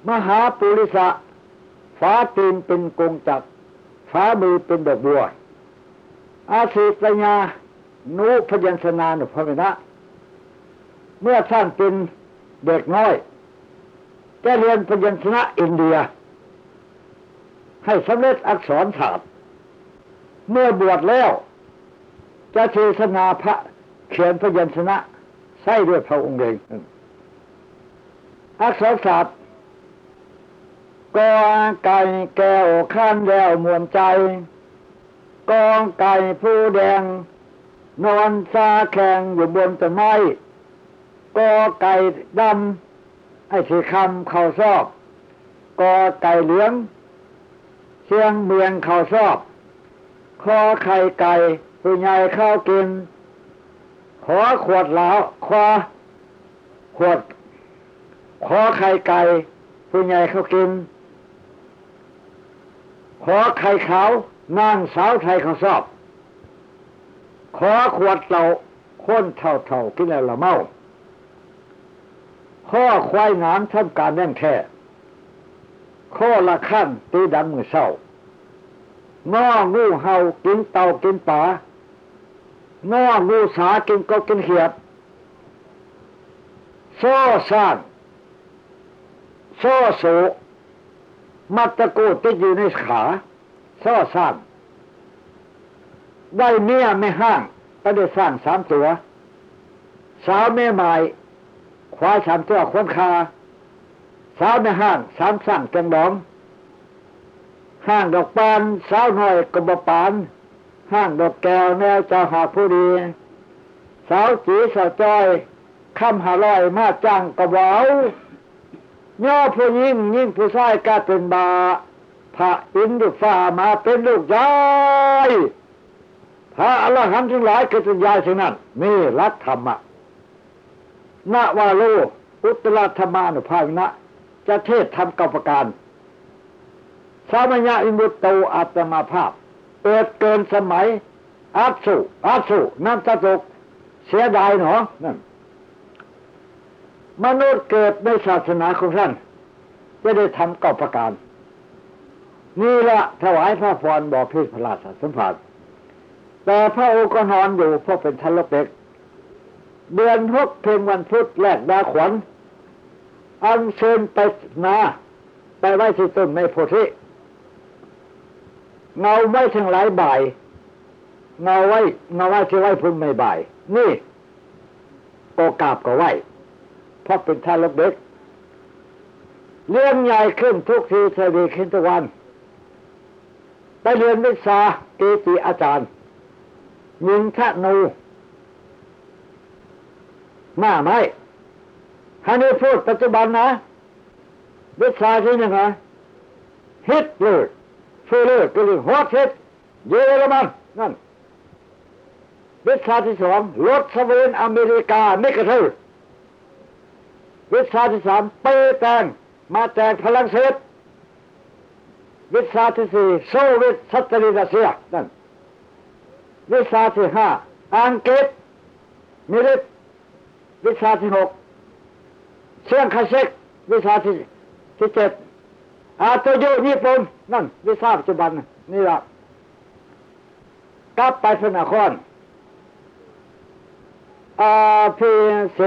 มหาปุริสะฟ้าตีนเป็นกงจักฟ้ามือเป็นดอกบัว อาศิตญานุพยัญชนานุภาเวนะ เมื่อท่านเป็นเด็กน้อยจะเรียนพยัญชนะอินเดีย ให้สำเร็จอักษรศาสตร์เมื่อบวชแล้ว จะเทศนาพระเขียนพยัญชนะใส่ด้วยพระองค์เองอักษรศาสตร์ กอไก่แก้วข้านแล้วมวนใจ กองไก่ผู้แดง นอนซาแข่งอยู่บนต้นไม้กอไก่ดำไอ้ที่คำเขาชอบกกอไก่เหลืองเชียงเมียงเขาชอบคอไข่ไก่ผู้ใหญ่ข้าวกิน ขอขวดเหล้าคอขวดขอไข่ไก่ผู้ใหญ่เขากิน ขอไข่ขาวนางสาวไทยเขาชอบ ขอขวดเหล้าคนเท่าเท่ากินแล้วละเมา ข้อควายงามทำการแน่งแท้ข้อละขั้นตีดังมือเศร้าง้องูเห่ากินเต่ากินป่าง้องูสากินก็กินเขียดโซ่สร้างโซ่โส มัตตะกูติดอยู่ในขาซ่สร้างได้เมียไม่ห้าง ก็ได้สร้างสามตัว สาวแม่ไม้ควายสามตัวควนคา สาวในห้างสามสั่งแกงดองห้างดอกปานสาวหน่อยกบปาน ห้างดอกแก้วแนวจะหาผู้ดี สาวจีสาวจอยคำหาลอยมาจ้างกระเบา ย่อผู้ยิ่งยิ่งผู้ชายกาเป็นบาพระอินทร์ดุฟ้ามาเป็นลูกยายพระอรหันต์ทั้งหลายก็เป็นยายเช่นนั้นนี่รักธรรมะนาวาโลอุตรธรรมานุภาวินะ จะเทศทำกับประการสามัญญาอิมุตโตอาตมาภาพ เปิดเกินสมัยอาสุอาสุน้ำตะตก เสียดายหนอนั่น มนุษย์เกิดในศาสนาของท่านจะได้ทำกับประการ นี่ละถวายพระพรบอกพิพราชสัมผัสแต่พระองค์ก็นอนอยู่เพราะเป็นทะลกเด็ก เดือนหกเพลงวันพุธแรกดาขวัญ อันเชิญไปนาไปไว้ที่ต้นไม้โพธิเงาไว้ทั้งหลายบ่าย เงาไว้เงาไว้ที่ไว้พุ่มไม่บ่าย นี่ก็กาบก็ไหว เพราะเป็นท่าลบเด็กเลี้ยงใหญ่ขึ้นทุกทีเสดีขึ้นทุกวันไปเรียนวิชาเกจิอาจารย์ยิงทะนูมาไหมฮันนี้พูดปัจจุบันนะวิชาที่หนึ่งนะฮิตเลอร์ฟูเลอร์ก็เรียกฮอตฮิตเยอรมันนั่นวิชาที่สองรถสเวนอเมริกาเมกะเทือ วิชาที่สามเปแตงมาแจกฝรั่งเศสวิชาที่สี่โซเวียตสัตริรัสเซียนั่นวิชาที่ห้าอังกฤษมิริตวิชาที่หกเชียงคาเซกวิชาที่ที่เจ็ดอาโตโยญี่ปุ่นนั่นวิชาปัจจุบันนี่ละกลับไปพระนคร อาพิเศ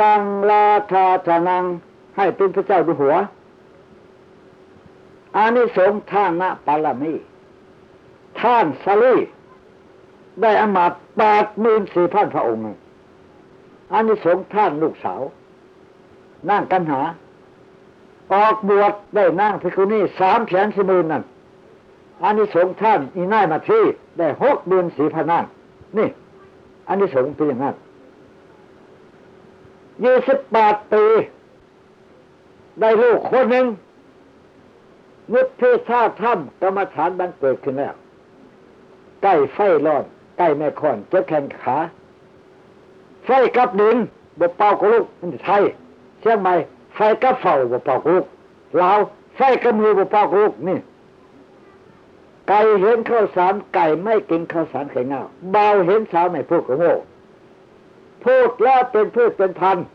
กังลาธาธนัง ให้เป็นพระเจ้าดูหัวอานิสงส์ท่านะปาลามีท่านสลีได้อมาตแปดหมื่นสี่พันพระองค์อันนี้สงท่านลูกสาว นั่งกันหา ออกบวชได้นั่งพิคุนี่สามแสนสี่หมื่นนั่นอันนี้สงท่านอีน่ายมาที่ได้หกเดือนสี่พันนั่นนี่อันนี้สงเป็นอย่างนั้น ยี่สิบแปดปี ได้ลูกคนหนึ่งนุษย์เพศชาติถ้ำกรรมฐานบันเกิดขึ้นแล้วใกล้ไฟร้อนใกล้แม่คอนเจ็บแขนขา ไฟกับดินบเป่ากลูกไทยเชียงใหม่ไฟกับเฝ้าบเป่ากลูกลาวไฟกับมือบเป่ากลูกนี่ไก่เห็นข้าวสารไก่ไม่กินข้าวสารไข่เงาเบาเห็นสาวไม่พูดกับโง่ พูดแล้วเป็นพืชเป็นพันธุ์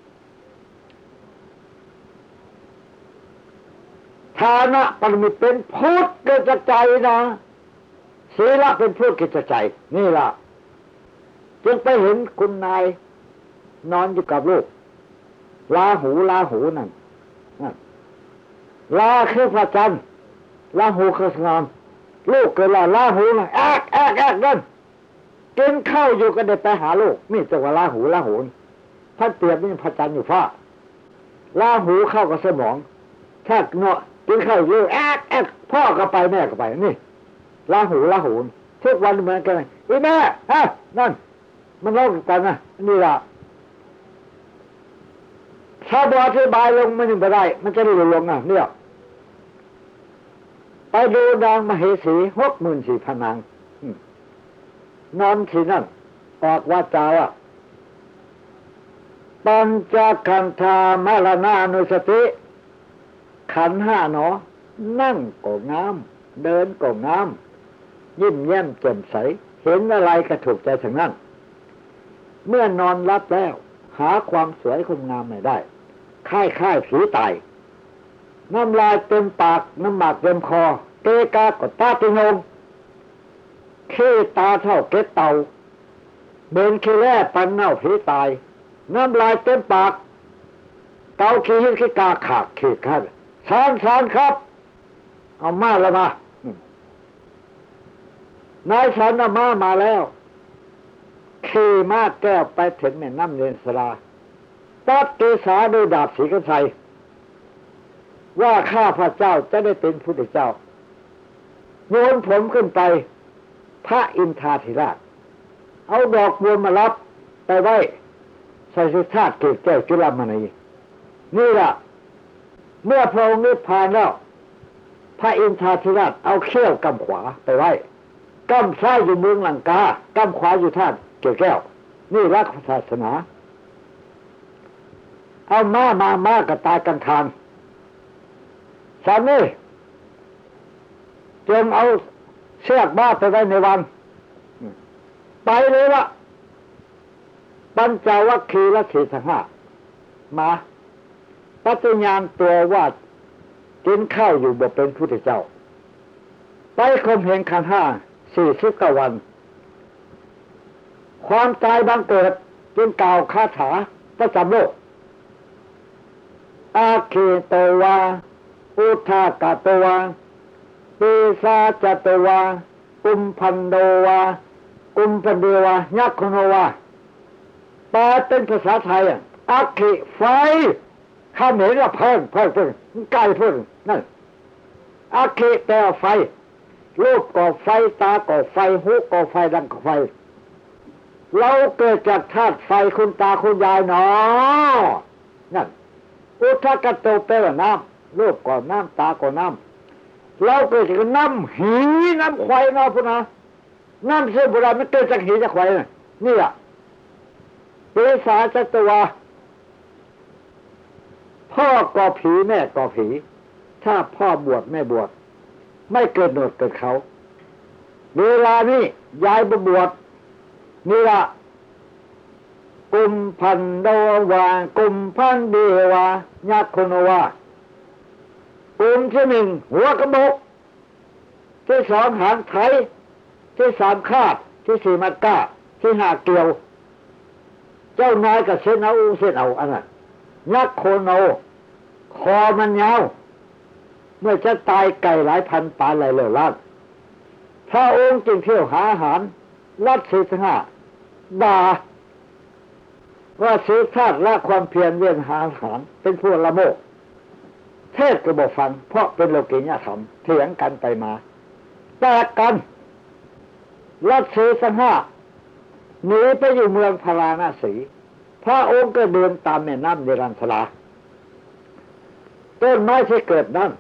ฐานะปรมิตเป็นพุทธเกิดจใจนะศีละเป็นพุทธเกิดจใจ นี่ล่ะ จึงไปเห็นคุณนาย นอนอยู่กับลูกลาหูลาหูนั่นลาคือพระจันทร์ลาหูคือสงามลูกเกิดลาลาหูน่ะแอกแอกแอกนั่น กินข้าวอยู่ก็ได้ไปหาลูกนี่จังว่าลาหูลาหูท่านเปรียบนี่พระจันทร์อยู่ฟ้าลาหูเข้ากับสมอง ถ้าเนาะกินข้าวอยู่แอกแอกพ่อก็ไปแม่ก็ไป นี่ลาหูลาหูทุกวันเหมือนกันอีแม่ฮะนั่น มันเล่ากันนะนี่ละถ้าบอธิบายลงมันยังไม่ได้ มันจะหลุดลงอะเนี่ยไปดูนางมเหสีหกหมื่นสี่พันนาง นอนที่นั่น ออกว่าจาว่าปัญจคันธามรณานุสติ ขันห้าหนอ นั่งก็งาม เดินก็งาม ยิ้มแย้มแจ่มใส เห็นอะไรก็ถูกใจถึงนั้น เมื่อนอนรับแล้ว หาความสวยความงามไม่ได้ค่ายค่ายผีตาย น้ำลายเต็มปาก น้ำหมากเต็มคอเกกากดตาติงง ขี้ตาเท่าเกล็ดเตาเบนขี้แร่ปันเน่าผีตาย น้ำลายเต็มปาก เกาขี้หินขี้กาขากขี้ขันสานสานครับ เอามาแล้วมานายสันเอามามาแล้วขี่มาแก้วไปถึงแม่น้ำเยนสราตัดเกษาโดยดาบสีกันใสว่าข้าพระเจ้าจะได้เป็นพุทธเจ้าโยนผมขึ้นไป พระอินทาธิราช เอาดอกบัวมารับไปไว้ใส่สุชาติเกศแก้วจุลามณีนี่แหละเมื่อพระองค์นิพพานแล้ว พระอินทาธิราชเอาเขี้ยวกำขวาไปไว้กำซ้ายอยู่เมืองลังกากำขวาอยู่ท่าเกี่ยวแก้ว นี่รักศาสนา เอามามามากับตายกันทานสามีจงเอา เชือกบ้าไปไว้ในวัน ไปเลยละปัญจวัคคีย์ละสีสห้ามาปฏิญาณตัวว่ากินข้าวอยู่บ่เป็นพุทธเจ้า ไปคมเหงขันห้าสี่สิบกวัน ความตายบังเกิดจึงกล่าวคาถาประจำโลก อาเคโตวา อุทากาโตวา ปีซาจตวากุมพันโดวากุมพันเดวายักษ์โนวาแปลเป็นภาษาไทยอะอาคิไฟข้าเหม็นว่าเพิ่งเพิ่งเพิ่งใกล้เพิ่งนั่นอาคิแปลไฟรูปก่อไฟตาก่อไฟหูก่อไฟดังก่อไฟ เราเกิดจากธาตุไฟคุณตาคุณยายหนอนั่นอุทกโตแปลว่าน้ำรูปก่อน้ำตาก่อน้ำ เราเกิดจากน้ำหีน้ำควายนาะพุนะน้ำเส้นโบราณมันเกิดจากหีจากควายนี่แหละเปสาจตัวพ่อก่อผีแม่ก่อผี ถ้าพ่อบวชแม่บวชไม่เกิดโนวดเกิดเขา เวลานี้ยายบวชนี่ละกุมพันโดวากุมพันเดวายักคนวา กุมที่หนึ่งหัวกระบอกที่สองหางไทยที่สามคาดที่สี่มัดก้า ที่ห้าเกลียว เจ้านายกับเส้นเอาเส้นเอาอันนั้นยักโคโน คอมันยาว เมื่อจะตายไก่หลายพันปาหลายเหล่าล้านพระองค์จึงเที่ยวหาอาหารรัดสีห้าด่าว่าเสีธาตุละความเพียรเวียนหาอาหารเป็นผู้ละโมก เทศก็บอกฟัง เพราะเป็นโลกิยธรรมเถียงกันไปมาแตกกันรัดสีห้าหนีไปอยู่เมืองพาราณสี พระองค์ก็เดินตามแม่น้ำเดรันทลาต้นไม้ที่เกิดนั้น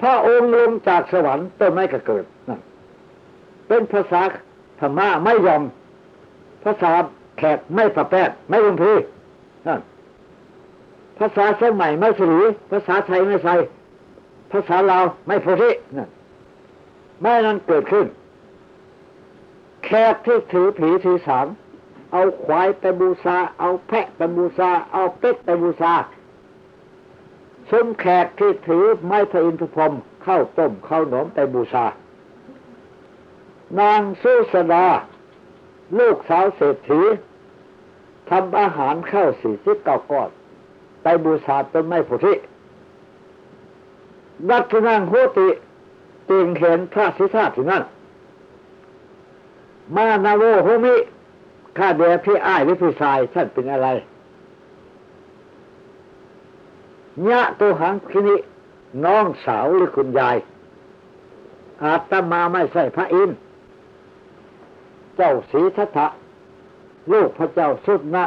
พระองค์ลงจากสวรรค์ต้นไม้ก็เกิดนั่นเป็นภาษาธรรมะไม่ยอมภาษาแขกไม่ประแปดไม่ลงพีนั่น ภาษาสมัยไม่สลีภาษาไทยไม่ใส่ภาษาลาวไม่โพธินั่นไม่นั้นเกิดขึ้น แขกที่ถือผีถือสางเอาควายไปบูชา เอาแพะไปบูชา เอาเป็ดไปบูชาชมแขกที่ถือไม้พระอินทรพรมเข้าต้มเข้าหนมไปบูชา นางสุสดา ลูกสาวเศรษฐีทำอาหารข้าวสี่สิบเก้าก้อน ไปบูชาต้นไม้พุทิดัชนังโหติติงเห็นพระสิทธาที่นั่น มานาโวโฮมิข้าเดียพี่อ้ายหรือพี่ชายท่านเป็นอะไรญะตัวหังคินิน้องสาวหรือคุณยาย อาตมาไม่ใช่พระอิน เจ้าสีทัตถะลูกพระเจ้าสุดนะ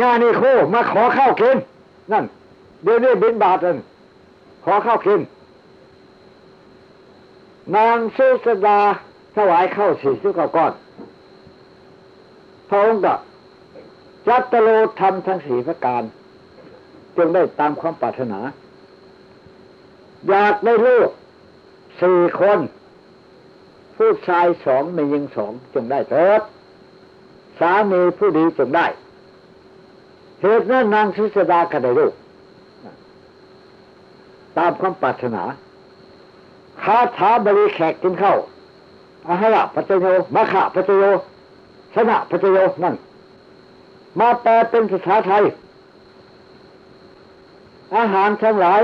ญานี่โคมาขอข้าวกินนั่น เดี๋ยวนี้บินบาทนขอข้าวกินนางสุสดาถวายข้าวสี่สิบก้อนพระองค์ก็จัตโลธรรมทั้งสี่ประการ จึงได้ตามความปรารถนา อยากได้ลูกสี่คน ผู้ชายสองม่ยิงสองจึงได้เถิดสามีผู้ดีจึงได้ เหตุนั้นนางสุสดาก็ได้ลูกตามความปรารถนาคาถาบริแขกกินเข้าอาหาระปัจโยมาขะปัจโยสนะปัจโยนั่น มาแปลเป็นภาษาไทย อาหารทั้งหลาย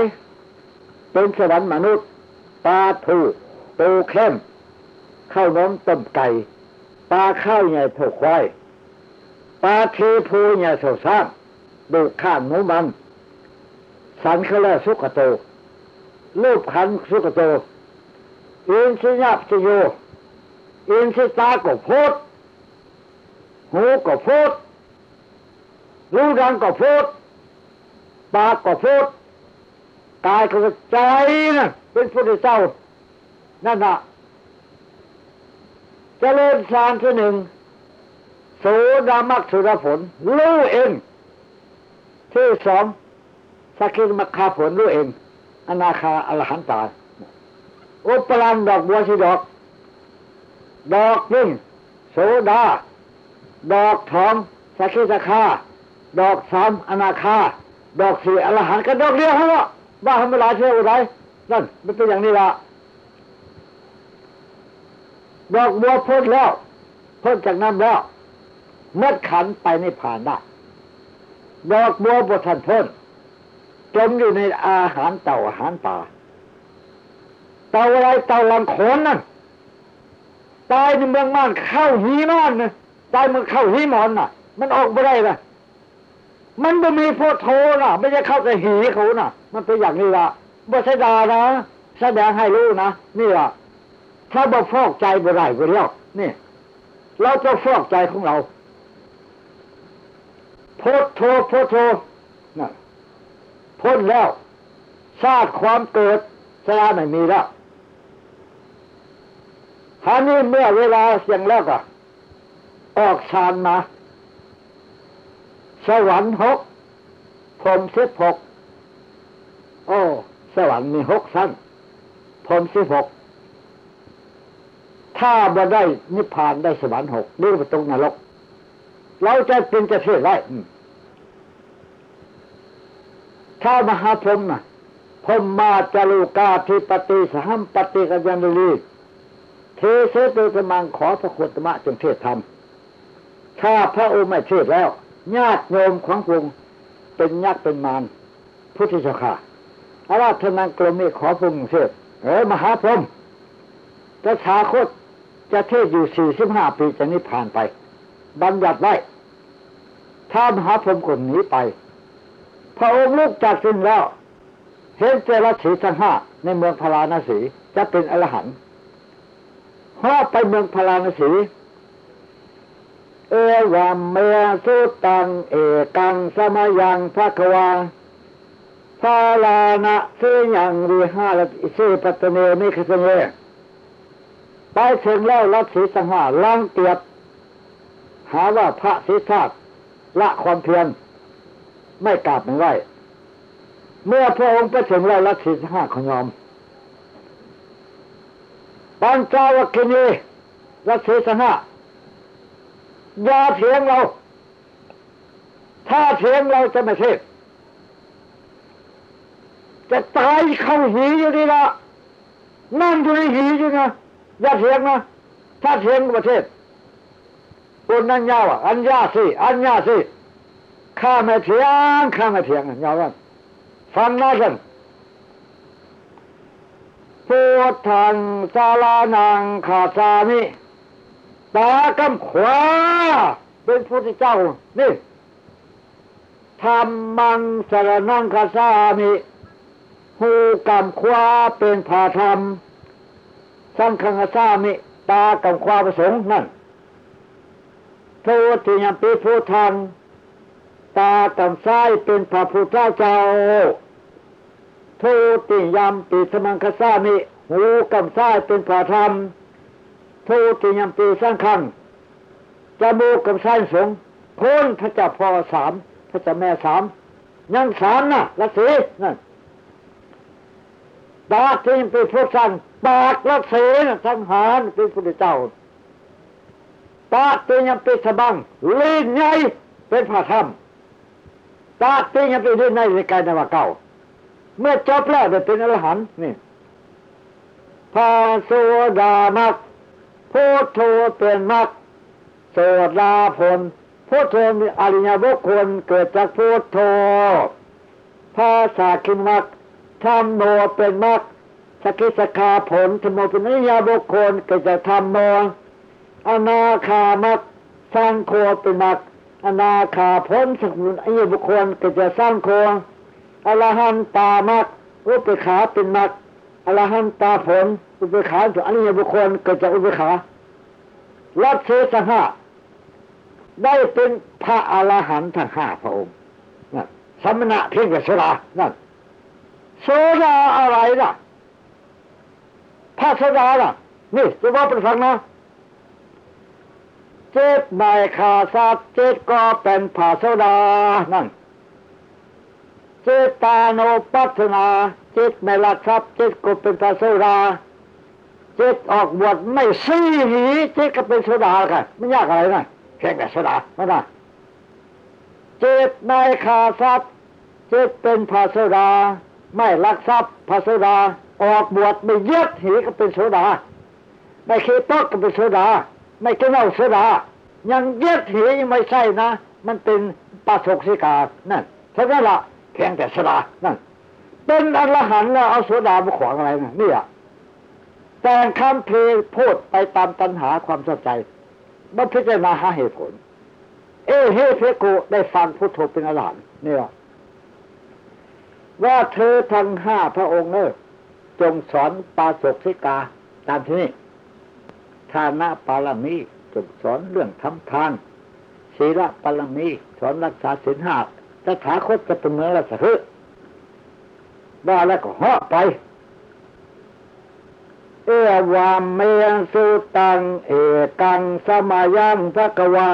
เป็นสวรรค์มนุษย์ปลาทูตูเข้มข้าวน้มต้มไก่ปลาข้าวใหญ่เท่าควายปลาเทพูใหญ่เท่าซ้ำ ดูข้างหนูมันสันเขาแลสุกโตรูปขันสุกโตอินสิยับสโยอินสิตาก็พูดหูก็พูดรู้ดังก็พูดปากก็พูดกายก็ใจนะเป็นพุทธเจ้า นั่นนะเจริญฌานที่หนึ่งโสดามักสุรผลรู้เอง ที่สองสกิลมัคาผลรู้เอง อนาคาอรหันตาอุปรานดอกบัวสีดอก ดอกนึ่งโสดา ดอกทองสกิสคาดอกสามอนาคา ดอกสี่อรหันต์กันดอกเดียวฮะว่าทำเวลาเชื่ออะไรนั่นมันเป็นอย่างนี้ละดอกบัวพ้นแล้วพ้นจากน้ำแล้วเมื่อขันไปในผ่านได้ ดอกบัวบทันพ้นจมอยู่ในอาหารเต่าอาหารป่าเต่าอะไรเต่าลังโขนนั่นตายในเมืองม่านเข้าหีมอนนะตายเมืองเข้าหีมอนน่ะ มันออกไม่ได้ละมันไม่มีโพวกโทน่ะ ไม่ใช่เข้าแต่หีเขาน่ะ มันเป็นอย่างนี้ละบษดานะแสดงให้รู้นะนี่ละถ้าบ่ฟอกใจบ่ได้ก็เรียกนี่ เราจะฟอกใจของเรา โพดโทโพดโทนั่นพ้นแล้วชาติความเกิดสลาไม่มีแล้วหานี้เมื่อเวลาเสียงแล้วก็ออกฌานมา สวรรค์หกพรมสิบหกโอ้ สวรรค์มีหกสั้นพรมสิบหกถ้าบ่ได้นิพพานได้สวรรค์หกหรือไปตรงนรก เราจะเป็นจะเชื่อได้ถ้ามหาพรหมนะพรหมมาจารุกาธิปติสหัมปฏิกัญญาลีเทเสตุสมังขอพระคุณธรรมะจงเทศธรรมถ้าพระองค์ไม่เทศแล้ว ญาติโยมของพระองค์เป็นยักษ์เป็นมารพุทธเจ้าค่ะอาราธนังกรมีขอพระองค์เทศเออมหาพรหมพระชาคตจะเทศอยู่สี่สิบห้าปีจะนิพพานไป บัญญัติไว้ ถ้ามหาพรหมคนหนีไป พระองค์ลุกจากสิ้นแล้ว เห็นเจริญสีทั้งห้าในเมืองพาราณสีจะเป็นอรหันต์ฮอไปเมืองพาราณสีเอวามเมสุตังเอกังสมยังพระควาพาลานะเสยังวิหารเสปัตเนมิคสเนไปถึงแล้วรัศีสังหาลังเตียบ หาว่าพระศิทธา ละความเพียรไม่กราบไม่ไหวเมื่อพระองค์ไปถึงเราละศีห้าขยอมปัญจาวกินีละศีห้าอย่าเถียงเรา ถ้าเถียงเราจะไม่เทศจะตายเข้าหีอยู่ดีละนั่งอยู่ในหีอยู่นะอย่าเถียงนะถ้าเถียงประเทศ คนนั้นยาวอะอันยาสิอันยาสิข้าไม่เถียงข้าไม่เถียงยาวนั้นฟังนะท่านพุทธังสาลานังขาสามิตากำขวา เป็นพุทธเจ้า นี่ธรรมังสารนังขาสามิหูกำขวาเป็นผาธรรม สังฆังสามิ ตากำขวาประสงค์นั่น โทติยมปีพุทธัง ตากับซ้ายเป็นพระพุทธเจ้าทูติยมปิสมังคสามิ หูกำซ้ายเป็นผ่าธรรมทูติยมปีสร้างคังจมูกกำซ้ายสงคนพระเจ้าพ่อสามพระเจ้าแม่สามยังสามนะละสีนั่นตาที่ยังเป็นพุทธังปากละสีนะสังหารเป็นพระเจ้า ตาที่ยังเป็นสบังลีนใหญ่เป็นพระธรรมตาที่ยังเป็นลีนในในกายนวเก่า เมื่อจบแล้วจะเป็นอรหันต์นี่พาโสดามักพุทโธเป็นมักโสดาผลพุทโธมีอริยบุคคลเกิดจากพุทโธภาษาคินมักธรรมโมเป็นมักสกิสคาผลธรรมโมเป็นอริยบุคคลเกิดจากธรรมโม อนาคามักสร้างโคเป็นมักอนาคาผลสกุลอริยบุคคลเกิดจากสร้างโคอรหันตามักอุปขาเป็นมักอรหันตาผลอุปขาจากอริยบุคคลเกิดจากอุปขาลัทธิสหะได้เป็นพระอรหันต์ทั้งห้าพระองค์นั่นสมณะเพียงแต่โซดานั่นโซดาอะไรล่ะพระโซดาล่ะนี่จะว่าเป็นฟังนะ เจ็ดใบขาสัตว์เจ็ดก็เป็นพระโซดานั่นเจตาโนปัสนาจิตไม่ละทรัพย์จิตก็เป็นพระโซดาจิตออกบวชไม่ซี้หีจิตก็เป็นโซดากันไม่ยากอะไรนะแค่แต่โซดาไม่ได้จิตในขาทรัพย์จิตเป็นพระโซดาไม่ลักทรัพย์พระโซดาออกบวชไม่เย็ดหีก็เป็นโซดาไม่เคตอกก็เป็นโซดา ไม่กินเหล้าโซดายังเย็ดหียังไม่ใช่นะ มันเป็นปาสกสิกา นั่นเท่านั้นละเพียงแต่สดานั่น เป็นอรหันต์แล้วเอาโสดามาขวางอะไรนะนี่ยแต่คำเพลงพูดไปตามตัณหาความชอบใจมันพิจารณาหาเหตุผล เอเฮเพโกได้ฟังพุทโธเป็นอรหันต์นี่ยว่าเธอทั้งห้าพระองค์เนอจงสอนปาสกสิกาตามที่นี่ ทานะปารมีจงสอนเรื่องทำทานศีลปารมีสอนรักษาศีลห้าตถาคตจะเป็นเมืองละสักว่าแล้วก็เหาะไป เอวามเมยสุตัง เอกังสมายังพระกวา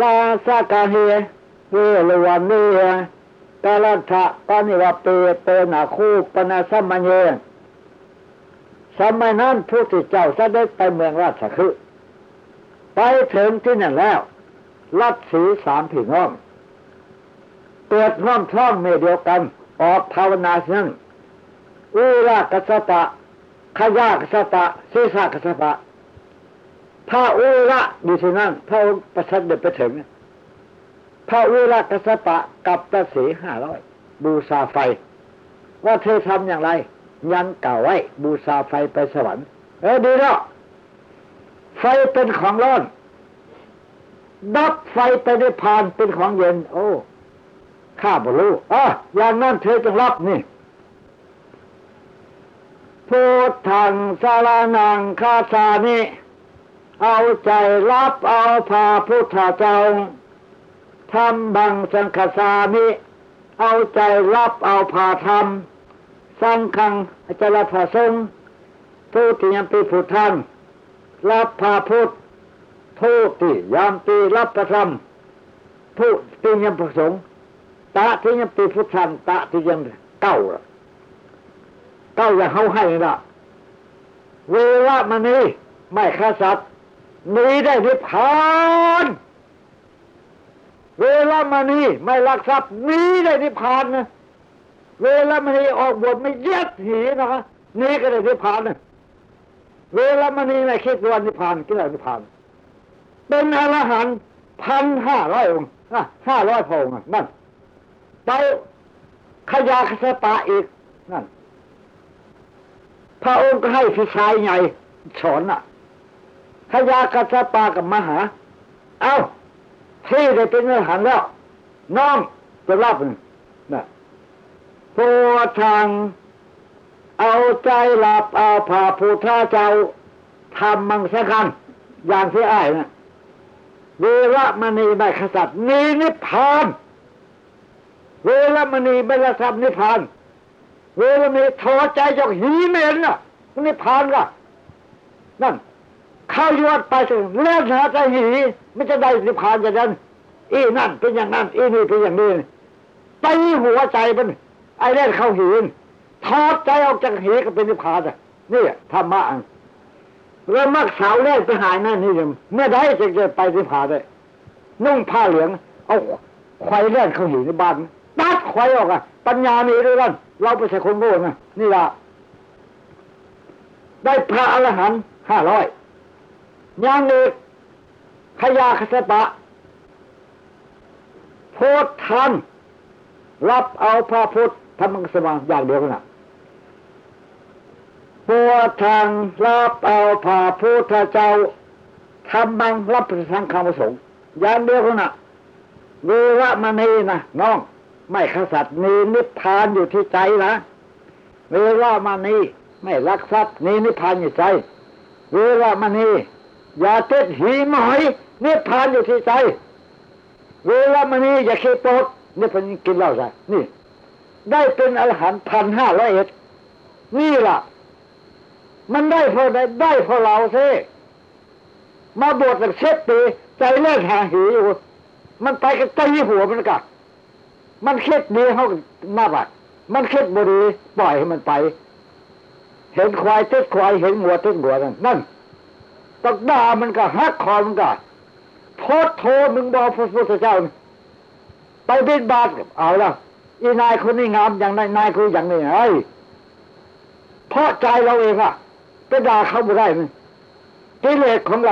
ลาสกาเฮเวลวันเนียกาลทะปานิวเปเตนาคูปนาสมัญเย สมัยนั้นผู้ที่เจ้าเสด็จไปเมืองราชคฤห์ไปถึงที่นั่นแล้ว รัดสีสามผีน้องเปิดห้อมท้องเมเดียวกัน ออกภาวนาเช่นอุรากสปะขยากสปะศีสากสปะพระอุระดูที่นั่นพระองค์ประชันเดินไปถึงพระอุรากสปะกับตะสีห้าร้อยบูชาไฟ ว่าเธอทำอย่างไร ยันเก่าไว้ บูชาไฟไปสวรรค์ เออดีแล้ว ไฟเป็นของร้อน ดับไฟไปในพานเป็นของเย็น โอ้ ข้าบรู้อะอย่างนั้นเธอจะรับนี่พุทธังสารนังคาสานิเอาใจรับเอาพาพุทธเจ้าทำบังสังคสามิ เอาใจรับเอาพาธรรม สังขังจรพระสงฆ์ทุติยมปีพุทธังรับพาพุทธทุติยามปีรับพระธรรมทุติยมประสงค์ตะที่ยังปีพุทธันตะที่ยังเก้าเก้าอย่างเขาให้ละเวลามันนี้ไม่ฆ่าสัตว์นี้ได้นิพพานเวลามันนี้ไม่ลักทรัพย์นี้ได้นิพพานนะ เวลามันนี้ออกบวชไม่เย็ดหีนะคะนี้ก็ได้นิพพานนะเวลามันนี้ไม่คิดวันนิพพานก็ได้นิพพาน เป็นอรหันต์พันห้าร้อยองค์ห้าร้อยพองนั่นไปขยาคสปะอีกนั่นพระองค์ก็ให้พี่ชายใหญ่สอนอะขยาคสปะกับมหา เอาที่ได้เป็นเนื้อหันต์แล้ว น้องจะรับนะ โพทางเอาใจหลับเอาผ่าผู้ท่าเจ้าทำมังสักัน อย่างที่อ้ายนะเวรมณีไม่ขสัตว์มีนิพพานเวลามณีไม่ละทำนิพพาน เวลามณีทอใจจากหีเมนน่ะนิพพานก็นั่นเข้ายวดไปถึงเล่นหาใจหีไม่จะได้นิพพานจะนั้นอีนั่นเป็นอย่างนั้น อีนี่เป็นอย่างนี้ตีหัวใจมัน ไอ้เล่นเข้าหีนทอดใจออกจากหีก็เป็นนิพพานอะนี่ธรรมะอันแล้วมักสาวเล่นไปหายนั่นนี่เนี่ยเมื่อใดจะจะไปนิพพานได้นุ่งผ้าเหลือง เอาควายเล่นเข้าหีในบ้านตัดควายออกอะ ปัญญามีด้วยกันเราไม่ใช่คนโง่นะนี่ละได้พระอรหันต์ห้าร้อยยางเอกขยาคสปะ โพธทันรับเอาพระพุทธ ธรรมสมาอย่างเดียวกันนะโพธทันรับเอาพระพุทธเจ้าธรรมังรับพระสังฆามสงฆ์อย่างเดียวกันนะเวรมณีนะน้อง ไม่ขสัตว์นีนิพพานอยู่ที่ใจนะเวรมณีไม่รักทรัพย์นีนิพพานอยู่ใจ เวรมณีอย่าเต็ดหีหมอยนิพพานอยู่ที่ใจ เวลามันนี่อย่าเคโปดนี่เป็นกินเหล้าใช่นี่ ได้เป็นอรหันต์พันห้าร้อยเอ็ดนี่ล่ะ มันได้เพราะได้ได้เพราะเราเซ่มาบวชตั้งเช็ดปีใจเล่นหาหีอยู่มันไปกับใจหัวมันกัมันเคล็ดดีเขาหน้าบัดมันเคล็ดบดีปล่อยให้มันไป เห็นควายเท็ดควายเห็นงัวเท็ดงัวนั่นนั่นตกด่ามันก็ฮักคอมันก็โพสโทมึงบอกพระพุทธเจ้า ไปบินบาตเอาละ อีนายคนนี้งามอย่างนายนายคนอย่างนี้ไอ้ยเพราะใจเราเองอะไปด่าเขาไม่ได้ไหมกิเลสของเรา